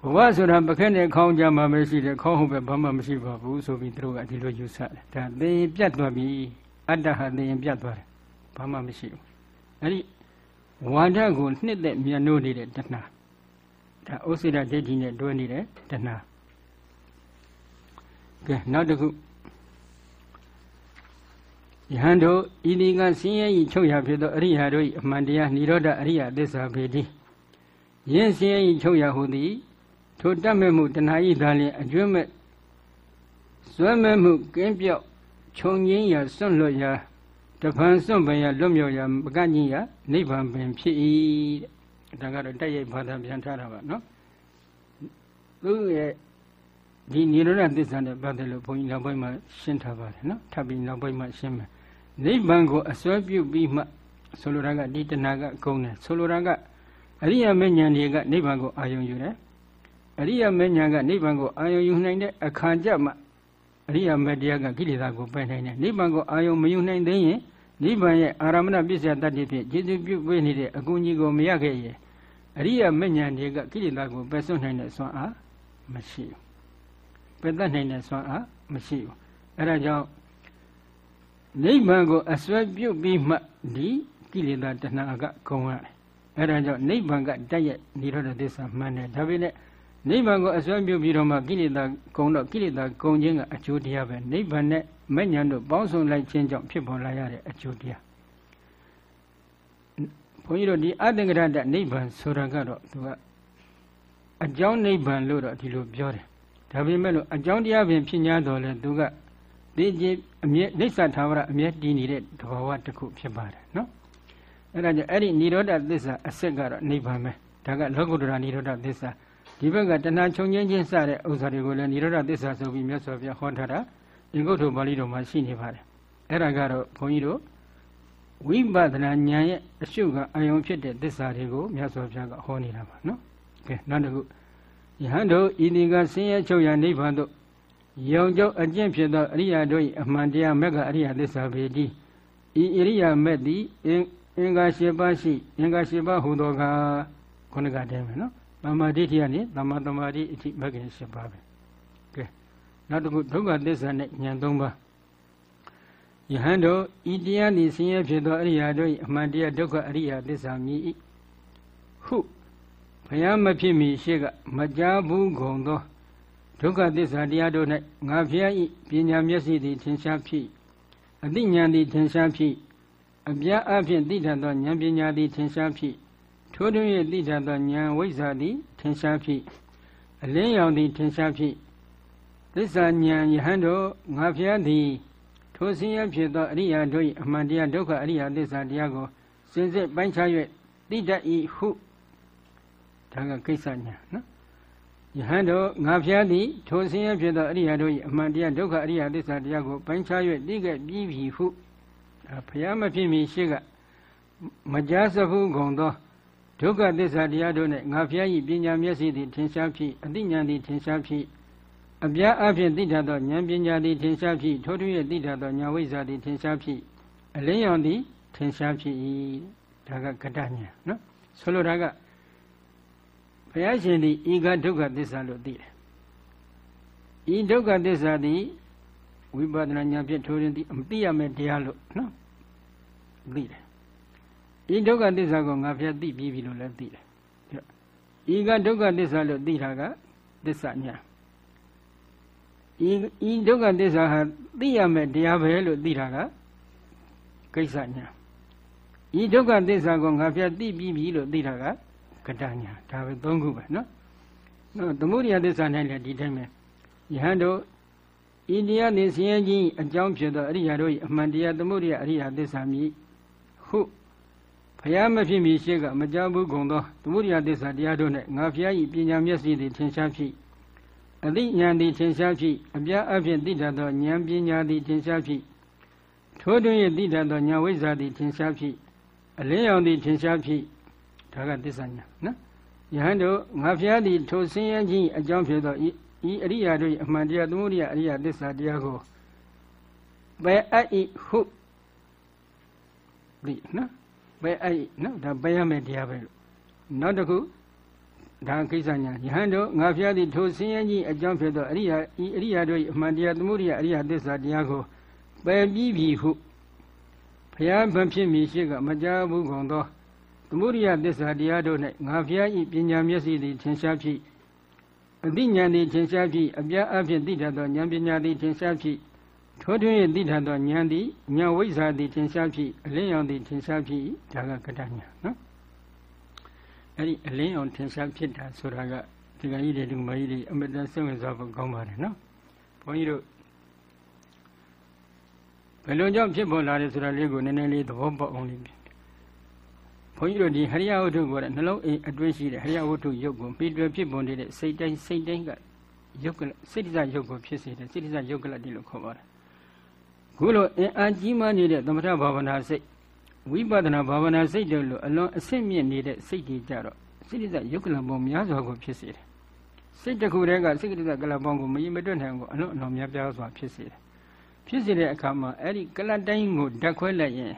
[SPEAKER 1] ဘဝဆိုတာပခက်နဲ့ခေါင်းကြမှာပဲရှိတယ်ခေါင်းဟုတ်ပဲဘာမှမရှိပါဘူးဆိုပြီးသူတို့ကဒီလိုယူဆတယ်ဒါသိရင်ပြတ်သွားပြီအတ္တဟာသိရင်ပြတ်သွားတယ်ဘာမှမရှိဘူးအဲ့ဒီဝါဒကိုနှစ်သက်မြတ်နိုးနေတဲ့တဏှာဒါဥစေတဒိဋ္ဌိနဲ့တွဲနေတဲ့တဏှာကဲနောက်တစ်ခုယဟန်တို့ဤဒီကဆင်းရဲဤချုပ်ရဖြစ်သောအရိယာတို့၏အမှန်တရားនិရောဓအရိယသစ္စာပေတိယင်းဆင်းရဲဤချုပ်ရဟုသည် ထိုတတ်မဲ့မှုတဏှာဤသာလျှင်အကျွမ်းမဲ့ဇွဲမဲ့မှုကင်းပြောက်ခြုံငင်းရာစွန့်လွတ်ရာတဖန်စွန့်ပင်ရာလွတ်မြောက်ရာမကန့်ကြီးရာနိဗ္ဗာန်ပင်ဖြစ်၏တဲ့ဒါကတော့တက်ရိုက်ဘာသာပြန်ထားတာပါနော်သူရဲ့ဒီနိရောဓသစ္စာနဲ့ပတ်သက်လို့ဘုန်းကြီးနောက်ပိုင်းမှာရှင်းထားပါတယ်နော်ထပ်ပြီးနောက်ပိုင်းမှာရှင်းမယ်နိဗ္ဗာန်ကိုအစွဲပြုပြီးမှဆိုလိုတာကဒီတဏှာကဂုံတယ်ဆိုလိုတာကအရိယာမဉ္ဇဉ်တွေကနိဗ္ဗာန်ကိုအာယုံယူတယ် အရိယာမဉ္ဇဉ်ကနိဗ္ဗာန်ကိုအာယုံယူနိုင်တဲ့အခါကျမှအရိယာမတရားကကိလေသာကိုပယ်နိုင်တယ်နိဗ္ဗာန်ကိုအာယုံမယူနိုင်သေးရင်နိဗ္ဗာန်ရဲ့အာရမဏပစ္စယတတ္တိဖြင့်ကျေစုပြုပေးနေတဲ့အကူအညီကိုမရခဲ့ရင်အရိယာမဉ္ဇဉ်တွေကကိလေသာကိုပယ်စွန့်နိုင်တဲ့စွမ်းအားမရှိဘူးပယ်တတ်နိုင်တဲ့စွမ်းအားမရှိဘူးအဲဒါကြောင့်နိဗ္ဗာန်ကိုအစွဲပြုတ်ပြီးမှဒီကိလေသာတဏှာကဂုံရတယ်အဲဒါကြောင့်နိဗ္ဗာန်ကတတ်ရဲ့និရောဓသစ္စာမှန်တယ်ဒါပေမဲ့ နိဗ္ဗာန်ကိုအစွဲပြုတ်ပြီးတော့မှကိလေသာဂုံတော့ကိလေသာဂုံခြင်းကအကျိုးတရားပဲနိဗ္ဗာန်နဲ့မဉ္ဇဉ်တို့ပေါင်းစုံလိုက်ခြင်းကြောင့်ဖြစ်ပေါ်လာရတဲ့အကျိုးတရားဘ ဘုန်းကြီးတို့ဒီအတ္တကရတနိဗ္ဗာန်ဆိုတာကတော့သူကအကြောင်းနိဗ္ဗာန်လို့တော့ဒီလိုပြောတယ်ဒါပေမဲ့လို့အကြောင်းတရားပင်ဖြစ်냐တော်လဲသူကဒီကြီးအမြဲနိစ္စသာဝရအမြဲတည်နေတဲ့တဘာဝတစ်ခုဖြစ်ပါတယ်နော်အဲ့ဒါကြောင့်အဲ့ဒီនិရောဓသစ္စာအစစ်ကတော့နိဗ္ဗာန်ပဲဒါကလောကုတ္တရာនិရောဓသစ္စာ ဒီဘက်ကတဏှာချုပ်ငင်းခြင်းစတဲ့ဥစ္စာတွေကိုလည်းនិရောဓသစ္စာဆိုပြီးမြတ်စွာဘုရားဟောထားတာဒီကုတ်ထုပါဠိတော်မှာရှိနေပါတယ်အဲ့ဒါကတော့ဘုန်းကြီးတို့ဝိပဿနာဉာဏ်ရဲ့အရှုကအယုံဖြစ်တဲ့သစ္စာတွေကိုမြတ်စွာဘုရားကဟောနေတာပါနော်ကဲနောက်တစ်ခုယဟန်တို့ဤဒီကဆင်းရဲချုပ်ရနိဗ္ဗာန်သို့ယုံကြုံအကျင့်ဖြစ်သောအရိယာတို့၏အမှန်တရားမက်ကအရိယာသစ္စာပေတိဤအရိယာမက်သည်အင်္ဂါ၈ပါးရှိအင်္ဂါ၈ပါးဟူသောကခုနကတည်းကနော် သမ္မာဒိဋ္ဌိကနေသမ္မာသမာဓိအထိမဂ္ဂင်၈ပါးပဲကဲနောက်တစ်ခုဒုက္ခသစ္စာနဲ့ဉာဏ်၃ပါးယဟန်တို့ဤတရားဤဆင်းရဲဖြစ်သောအရိယာတို့၏အမှန်တရားဒုက္ခအရိယာသစ္စာမြည်၏ဟုဘုရားမဖြစ်မီရှေ့ကမကြားဘူးကုန်သောဒုက္ခသစ္စာတရားတို့၌ငါဘုရား၏ပညာမျက်စိသည်ထင်ရှားဖြစ်အသိဉာဏ်သည်ထင်ရှားဖြစ်အပြားအဖြင့်သိထသောဉာဏ်ပညာသည်ထင်ရှားဖြစ် ထို့တွင်၏သိထသောဉာဏ်ဝိဇ္ဇာသည်ထင်ရှားဖြစ်အလင်းရောင်သည်ထင်ရှားဖြစ်သစ္စာဉာဏ်ယဟန်တို့ငါဘုရားသည်ထိုဆင်းရဲဖြစ်သောအရိယာတို့၏အမှန်တရားဒုက္ခအရိယာသစ္စာတရားကိုစင်စစ်ပိုင်းခြား၍သိတတ်၏ဟုဒါကကိစ္စညာနော်ယဟန်တို့ငါဖျားသည်ထိုဆင်းရဲဖြစ်သောအရိယာတို့၏အမှန်တရားဒုက္ခအရိယာသစ္စာတရားကိုပိုင်းခြား၍သိခဲ့ပြီးပြီဟုဖျားမဖြစ်မီရှိကမကြားစဘူးကုန်သော ဒုက္ခသစ္စာတရားတို့၌ငါဖျား၏ပညာမျက်စိသည်ထင်ရှားဖြစ်အသိဉာဏ်သည်ထင်ရှားဖြစ်အပြားအဖြစ်သိတတ်သောဉာဏ်ပညာသည်ထင်ရှားဖြစ်ထိုးထွင်း၍သိတတ်သောဉာဏ်ဝိဇ္ဇာသည်ထင်ရှားဖြစ်အလင်းရောင်သည်ထင်ရှားဖြစ်၏ဒါကကတ္တဉာဏ်နော်ဆိုလိုတာကဘုရားရှင်သည်ဤကဒုက္ခသစ္စာလို့သိတယ်ဤဒုက္ခသစ္စာသည်ဝိပဿနာဉာဏ်ဖြင့်ထိုးရင်းသည်အသိရမယ်တရားလို့နော်သိတယ် ဤဒုက္ခသစ္စာကိုငါဖျက်သိပြီးပြီလို့လည်းသိတယ်ဤကဒုက္ခသစ္စာလို့သိတာကသစ္စာဉာဏ်ဤဤဒုက္ခသစ္စာဟာသိရမယ်တရားပဲလို့သိတာကကိစ္စညာဤဒုက္ခသစ္စာကိုငါဖျက်သိပြီးပြီလို့သိတာကကတညာဒါပဲသုံးခုပဲနော်နော်သမုဒိယသစ္စာ၌လည်းဒီတိုင်းပဲယဟန်တို့ဤတရားနှင့်ဆင်းရဲခြင်းအကြောင်းဖြစ်သောအရိယာတို့၏အမှန်တရားသမုဒိယအရိယာသစ္စာမြည်ဟု ဖျားမဖြစ်မီရှိကမကြဘူးကုန်သောသမုဒိယသစ္စာတရားတို့၌ငါဖျား၏ပညာမျက်စိသည်ထင်ရှားဖြစ်အသိဉာဏ်သည်ထင်ရှားဖြစ်အပြားအဖြစ်သိတတ်သောဉာဏ်ပညာသည်ထင်ရှားဖြစ်ထိုးတွင်၏သိတတ်သောဉာဏ်ဝိဇ္ဇာသည်ထင်ရှားဖြစ်အလင်းရောင်သည်ထင်ရှားဖြစ်ဒါကသစ္စာဉာဏ်နော်ယဟန်တို့ငါဖျားသည်ထိုဆင်းရဲခြင်းအကြောင်းဖြစ်သောဤဤအရိယာတို့၏အမှန်တရားသမုဒိယအရိယာသစ္စာတရားကိုဘယ်အပ်ဤဟုဒီနော် ဘယ်အပ်နော်ဒါဘယ်ရမယ်တရားပဲလို့နောက်တစ်ခုဒါကိစ္စညာယဟန်တို့ငါဖျားသည်ထိုဆင်းရဲကြီးအကြောင်းဖြစ်သောအရိယာဤအရိယာတို့၏အမှန်တရားသမုဒိယအရိယာသစ္စာတရားကိုပယ်ပြီးပြီဟုဖျားမဖြစ်မီရှိကမကြားဘူးကုန်သောသမုဒိယသစ္စာတရားတို့၌ငါဖျား၏ပညာမျက်စိသည်ထင်ရှားဖြစ်အသိဉာဏ်သည်ထင်ရှားဖြစ်အပြားအဖြစ်သိတတ်သောဉာဏ်ပညာသည်ထင်ရှားဖြစ် ထိုးထွင်း၍သိတတ်သောဉာဏ်သည်ဉာဏ်ဝိဇ္ဇာသည်ထင်ရှားဖြစ်အလင်းရောင်သည်ထင်ရှားဖြစ်ဒါကကတ္တဉာဏ်နော်အဲ့ဒီအလင်းအောင်ထင်ရှားဖြစ်တာဆိုတာကဒီကကြီးတွေဒီမကြီးတွေအမတန်စိတ်ဝင်စားဖို့ကောင်းပါတယ်နော်ဘုန်းကြီးတို့ဘယ်လိုကြောင့်ဖြစ်ပေါ်လာတယ်ဆိုတာလေးကိုနည်းနည်းလေးသဘောပေါက်အောင်လေးဘုန်းကြီးတို့ဒီဟရိယဝတ္ထုကိုနှလုံးအိမ်အတွင်းရှိတဲ့ဟရိယဝတ္ထုရုပ်ကိုပြီးတွယ်ဖြစ်ပေါ်နေတဲ့စိတ်တိုင်းစိတ်တိုင်းကရုပ်ကလစိတ္တဇရုပ်ကိုဖြစ်စေတယ်စိတ္တဇရုပ်ကလတိလို့ခေါ်ပါတယ် ခုလိုအင်အားကြီးမားနေတဲ့သမထဘာဝနာစိတ်ဝိပဿနာဘာဝနာစိတ်တို့လိုအလွန်အဆင့်မြင့်နေတဲ့စိတ်တွေကြတော့စိတ္တဇယုတ်ကလံပုံများစွာကိုဖြစ်စေတယ်စိတ်တစ်ခုတည်းကစိတ္တဇကလံပုံကိုမရင်မတွက်နိုင်ကိုအလွန်အလွန်များပြားစွာဖြစ်စေတယ်ဖြစ်စေတဲ့အခါမှာအဲ့ဒီကလတ်တိုင်းကိုဓာတ်ခွဲလိုက်ရင်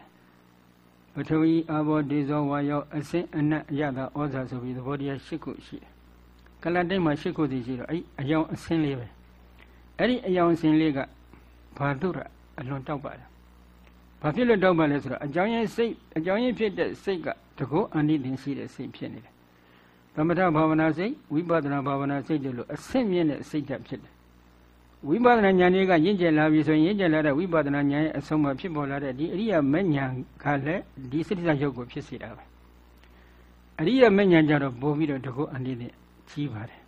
[SPEAKER 1] ပထဝီအာဘောဒေဇောဝါယောအစင်းအနတ်အရသာဩဇာဆိုပြီးသဘောတရား၈ခုရှိတယ်ကလတ်တိုင်းမှာ၈ခုစီရှိတော့အဲ့အယောင်အစင်းလေးပဲအဲ့ဒီအယောင်အစင်းလေးကဘာတုရ အလွန်တောက်ပါတယ်ဘာဖြစ်လို့တောက်ပါလဲဆိုတော့အကြောင်းရင်းစိတ်အကြောင်းရင်းဖြစ်တဲ့စိတ်ကတကောအနိသင်ရှိတဲ့စိတ်ဖြစ်နေတယ်သမထဘာဝနာစိတ်ဝိပဿနာဘာဝနာစိတ်တို့လိုအဆင့်မြင့်တဲ့စိတ်ဓာတ်ဖြစ်တယ်ဝိပဿနာဉာဏ်တွေကရင့်ကျက်လာပြီဆိုရင်ရင့်ကျက်လာတဲ့ဝိပဿနာဉာဏ်ရဲ့အဆုံးမှာဖြစ်ပေါ်လာတဲ့ဒီအရိယာမဉာဏ်ကလည်းဒီစိတ္တရုပ်ကိုဖြစ်စေတာပဲအရိယမဉ္ဇဉ်ကြတော့ပို့ပြီးတော့တကုအန္တိတဲ့ကြီးပါတယ်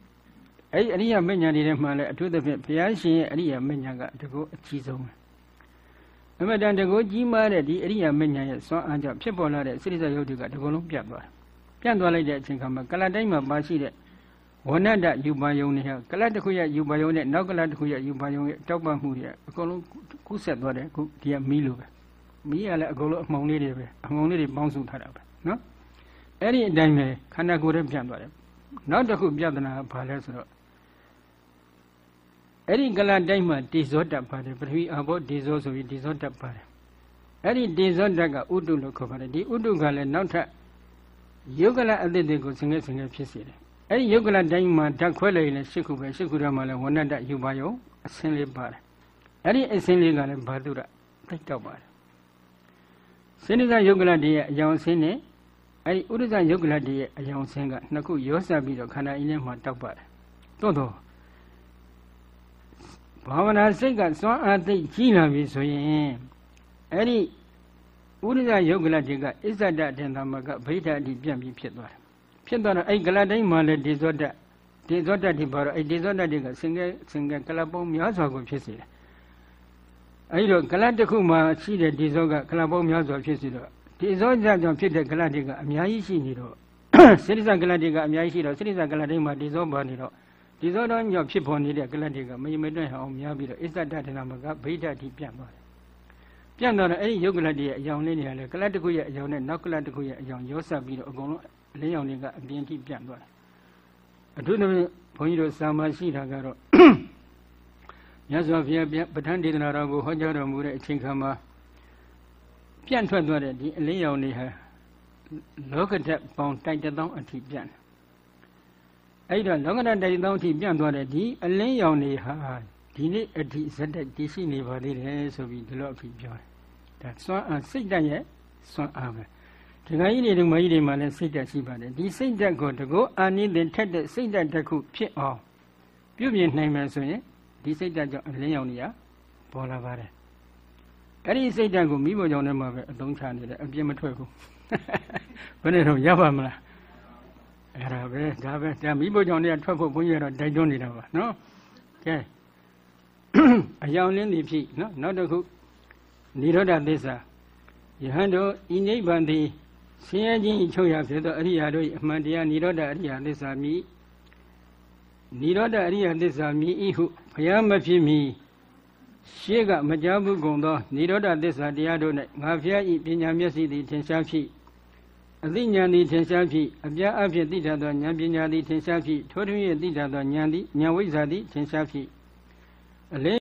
[SPEAKER 1] အဲ့ဒီအရိယမဉ္ဇဉ်တွေထဲမှာလည်းအထူးသဖြင့်ဘုရားရှင်ရဲ့အရိယမဉ္ဇဉ်ကတကုအကြီးဆုံးပဲ အမတန်တကုကြီးမားတဲ့ဒီအရိယမဉ္ဇဉ်ရဲ့စွမ်းအားကြောင့်ဖြစ်ပေါ်လာတဲ့စိရိစယုတ်တွေကတကုလုံးပြတ်သွားတယ်ပြတ်သွားလိုက်တဲ့အချိန်ခါမှာကလတ်တိုင်းမှာပါရှိတဲ့ဝဏ္ဏတယူပါယုံတွေဟာကလတ်တစ်ခုရဲ့ယူပါယုံနဲ့နောက်ကလတ်တစ်ခုရဲ့ယူပါယုံရဲ့တောက်ပမှုတွေအကုန်လုံးကူးဆက်သွားတယ်အခုဒီကမီးလိုပဲမီးကလည်းအကုန်လုံးအမှုံလေးတွေပဲအမှုံလေးတွေပေါင်းစုထားတာပဲနော်အဲ့ဒီအတိုင်းပဲခန္ဓာကိုယ်ရဲ့ပြန်သွားတယ်နောက်တစ်ခုပြဿနာကဘာလဲဆိုတော့ အဲ့ဒီကလတ်တိုင်းမှာဒေဇောတက်ပါတယ်ပထဝီအဘောဒေဇောဆိုပြီးဒေဇောတက်ပါတယ်အဲ့ဒီဒေဇောတက်ကဥတုလို့ခေါ်ပါတယ်ဒီဥတုကလည်းနောက်ထပ်ယုတ်ကလအသစ်တွေကိုဆင်ငယ်ဆင်ငယ်ဖြစ်စေတယ်အဲ့ဒီယုတ်ကလတိုင်းမှာဓာတ်ခွဲလိုက်ရင်ရှစ်ခုပဲရှစ်ခုထဲမှာလည်းဝဏ္ဏတယူပါယုံအစင်းလေးပါတယ်အဲ့ဒီအစင်းလေးကလည်းဘာတုရတိတ်တော့ပါတယ်စိနိကယုတ်ကလတည်းရဲ့အယောင်ဆင်းနဲ့အဲ့ဒီဥဒ္ဒဇယုတ်ကလတည်းရဲ့အယောင်ဆင်းကနှစ်ခုရောစပ်ပြီးတော့ခန္ဓာအင်းထဲမှာတောက်ပါတယ်သို့တော့ ဘာဝနာစိတ်ကစွမ်းအားသိကြီးလာပြီဆိုရင်အဲ့ဒီဥဒ္ဒဇယုတ်ကလတည်းကအစ္ဆဒအတင်သမကဗိဓာအတိပြန့်ပြီးဖြစ်သွားတယ်ဖြစ်သွားတော့အဲ့ကလတိုင်းမှာလည်းဒေဇောတဒေဇောတတိဘာတော့အဲ့ဒေဇောတတိကစင်ကဲစင်ကဲကလပုံများစွာကိုဖြစ်စေတယ်အဲ့တော့ကလတ်တစ်ခုမှာရှိတဲ့ဒေဇောကကလပုံများစွာဖြစ်စေတော့ဒေဇောကြောင့်ဖြစ်တဲ့ကလတ်တွေကအများကြီးရှိနေတော့စိရိစကလတ်တွေကအများကြီးရှိတော့စိရိစကလတ်တိုင်းမှာဒေဇောပါနေတော့ ဒေဇောတော်ကြောင့်ဖြစ်ပေါ်နေတဲ့ကလတ်တွေကမယမတွဲအောင်များပြီးတော့အစ္ဆဒတနာမကဗိဓာတိပြန့်သွားတယ်ပြန့်သွားတော့အဲ့ဒီယုတ်ကလတ်တွေရဲ့အယောင်လေးတွေကလည်းကလတ်တစ်ခုရဲ့အယောင်နဲ့နောက်ကလတ်တစ်ခုရဲ့အယောင်ရောစပ်ပြီးတော့အကုန်လုံးလင်းရောင်တွေကအပြင်းထိပြန့်သွားတယ်အထူးသဖြင့်ဘုန်းကြီးတို့စာမရှိတာကတော့မြတ်စွာဘုရားပဋ္ဌာန်းဒေသနာတော်ကိုဟောကြားတော်မူတဲ့အချိန်ခါမှာပြန့်ထွက်သွားတဲ့ဒီအလင်းရောင်တွေဟာလောကဓာတ်ပေါင်းတိုက်တောင်းအထိပြန့်တယ် အဲ့တော့လောကဓာတ်တိုက်တောင်းအထိပြန့်သွားတဲ့ဒီအလင်းရောင်တွေဟာဒီနေ့အထိဇက်တက်တည်ရှိနေပါသေးတယ်ဆိုပြီးဒီလိုအဖြစ်ပြောတယ်ဒါစွမ်းအားစိတ်တတ်ရဲ့စွမ်းအားပဲဒကာကြီးတွေဒကာကြီးတွေမှာလည်းစိတ်ဓာတ်ရှိပါတယ်ဒီစိတ်ဓာတ်ကိုတကောအာနိသင်ထက်တဲ့စိတ်ဓာတ်တစ်ခုဖြစ်အောင်ပြုပြင်နိုင်မယ်ဆိုရင်ဒီစိတ်ဓာတ်ကြောင့်အလင်းရောင်တွေကပေါ်လာပါတယ်အဲ့ဒီစိတ်ဓာတ်ကိုမိဘကြောင့်လည်းမှာပဲအသုံးချနေတယ်အပြစ်မထွက်ဘူးဘယ်နဲ့တော့ရပါမလား အဲ့ဒါပဲဒါပဲဆရာမိဘကြောင့်လည်းထွက်ဖို့ဘုန်းကြီးကတော့တိုက်တွန်းနေတာပါနော်ကဲအယောင်လင်းသည်ဖြစ်နော်နောက်တစ်ခုနိရောဓသစ္စာယဟန်တို့ဤနိဗ္ဗာန်သည်ဆင်းရဲခြင်းချုပ်ရဖြစ်သောအရိယာတို့၏အမှန်တရားနိရောဓအရိယာသစ္စာမိနိရောဓအရိယာသစ္စာမိဤဟုဘုရားမဖြစ်မီရှေ့ကမကြားဘူးကုန်သောနိရောဓသစ္စာတရားတို့၌ငါဖျားဤပညာမျက်စိသည်ထင်ရှားဖြစ် အသိဉာဏ်သည်ထင်ရှားဖြစ်အပြားအဖြစ်သိတတ်သောဉာဏ်ပညာသည်ထင်ရှားဖြစ်ထိုထွင်း၍သိတတ်သောဉာဏ်သည်ဉာဏ်ဝိဇ္ဇာသည်ထင်ရှားဖြစ်အလင်း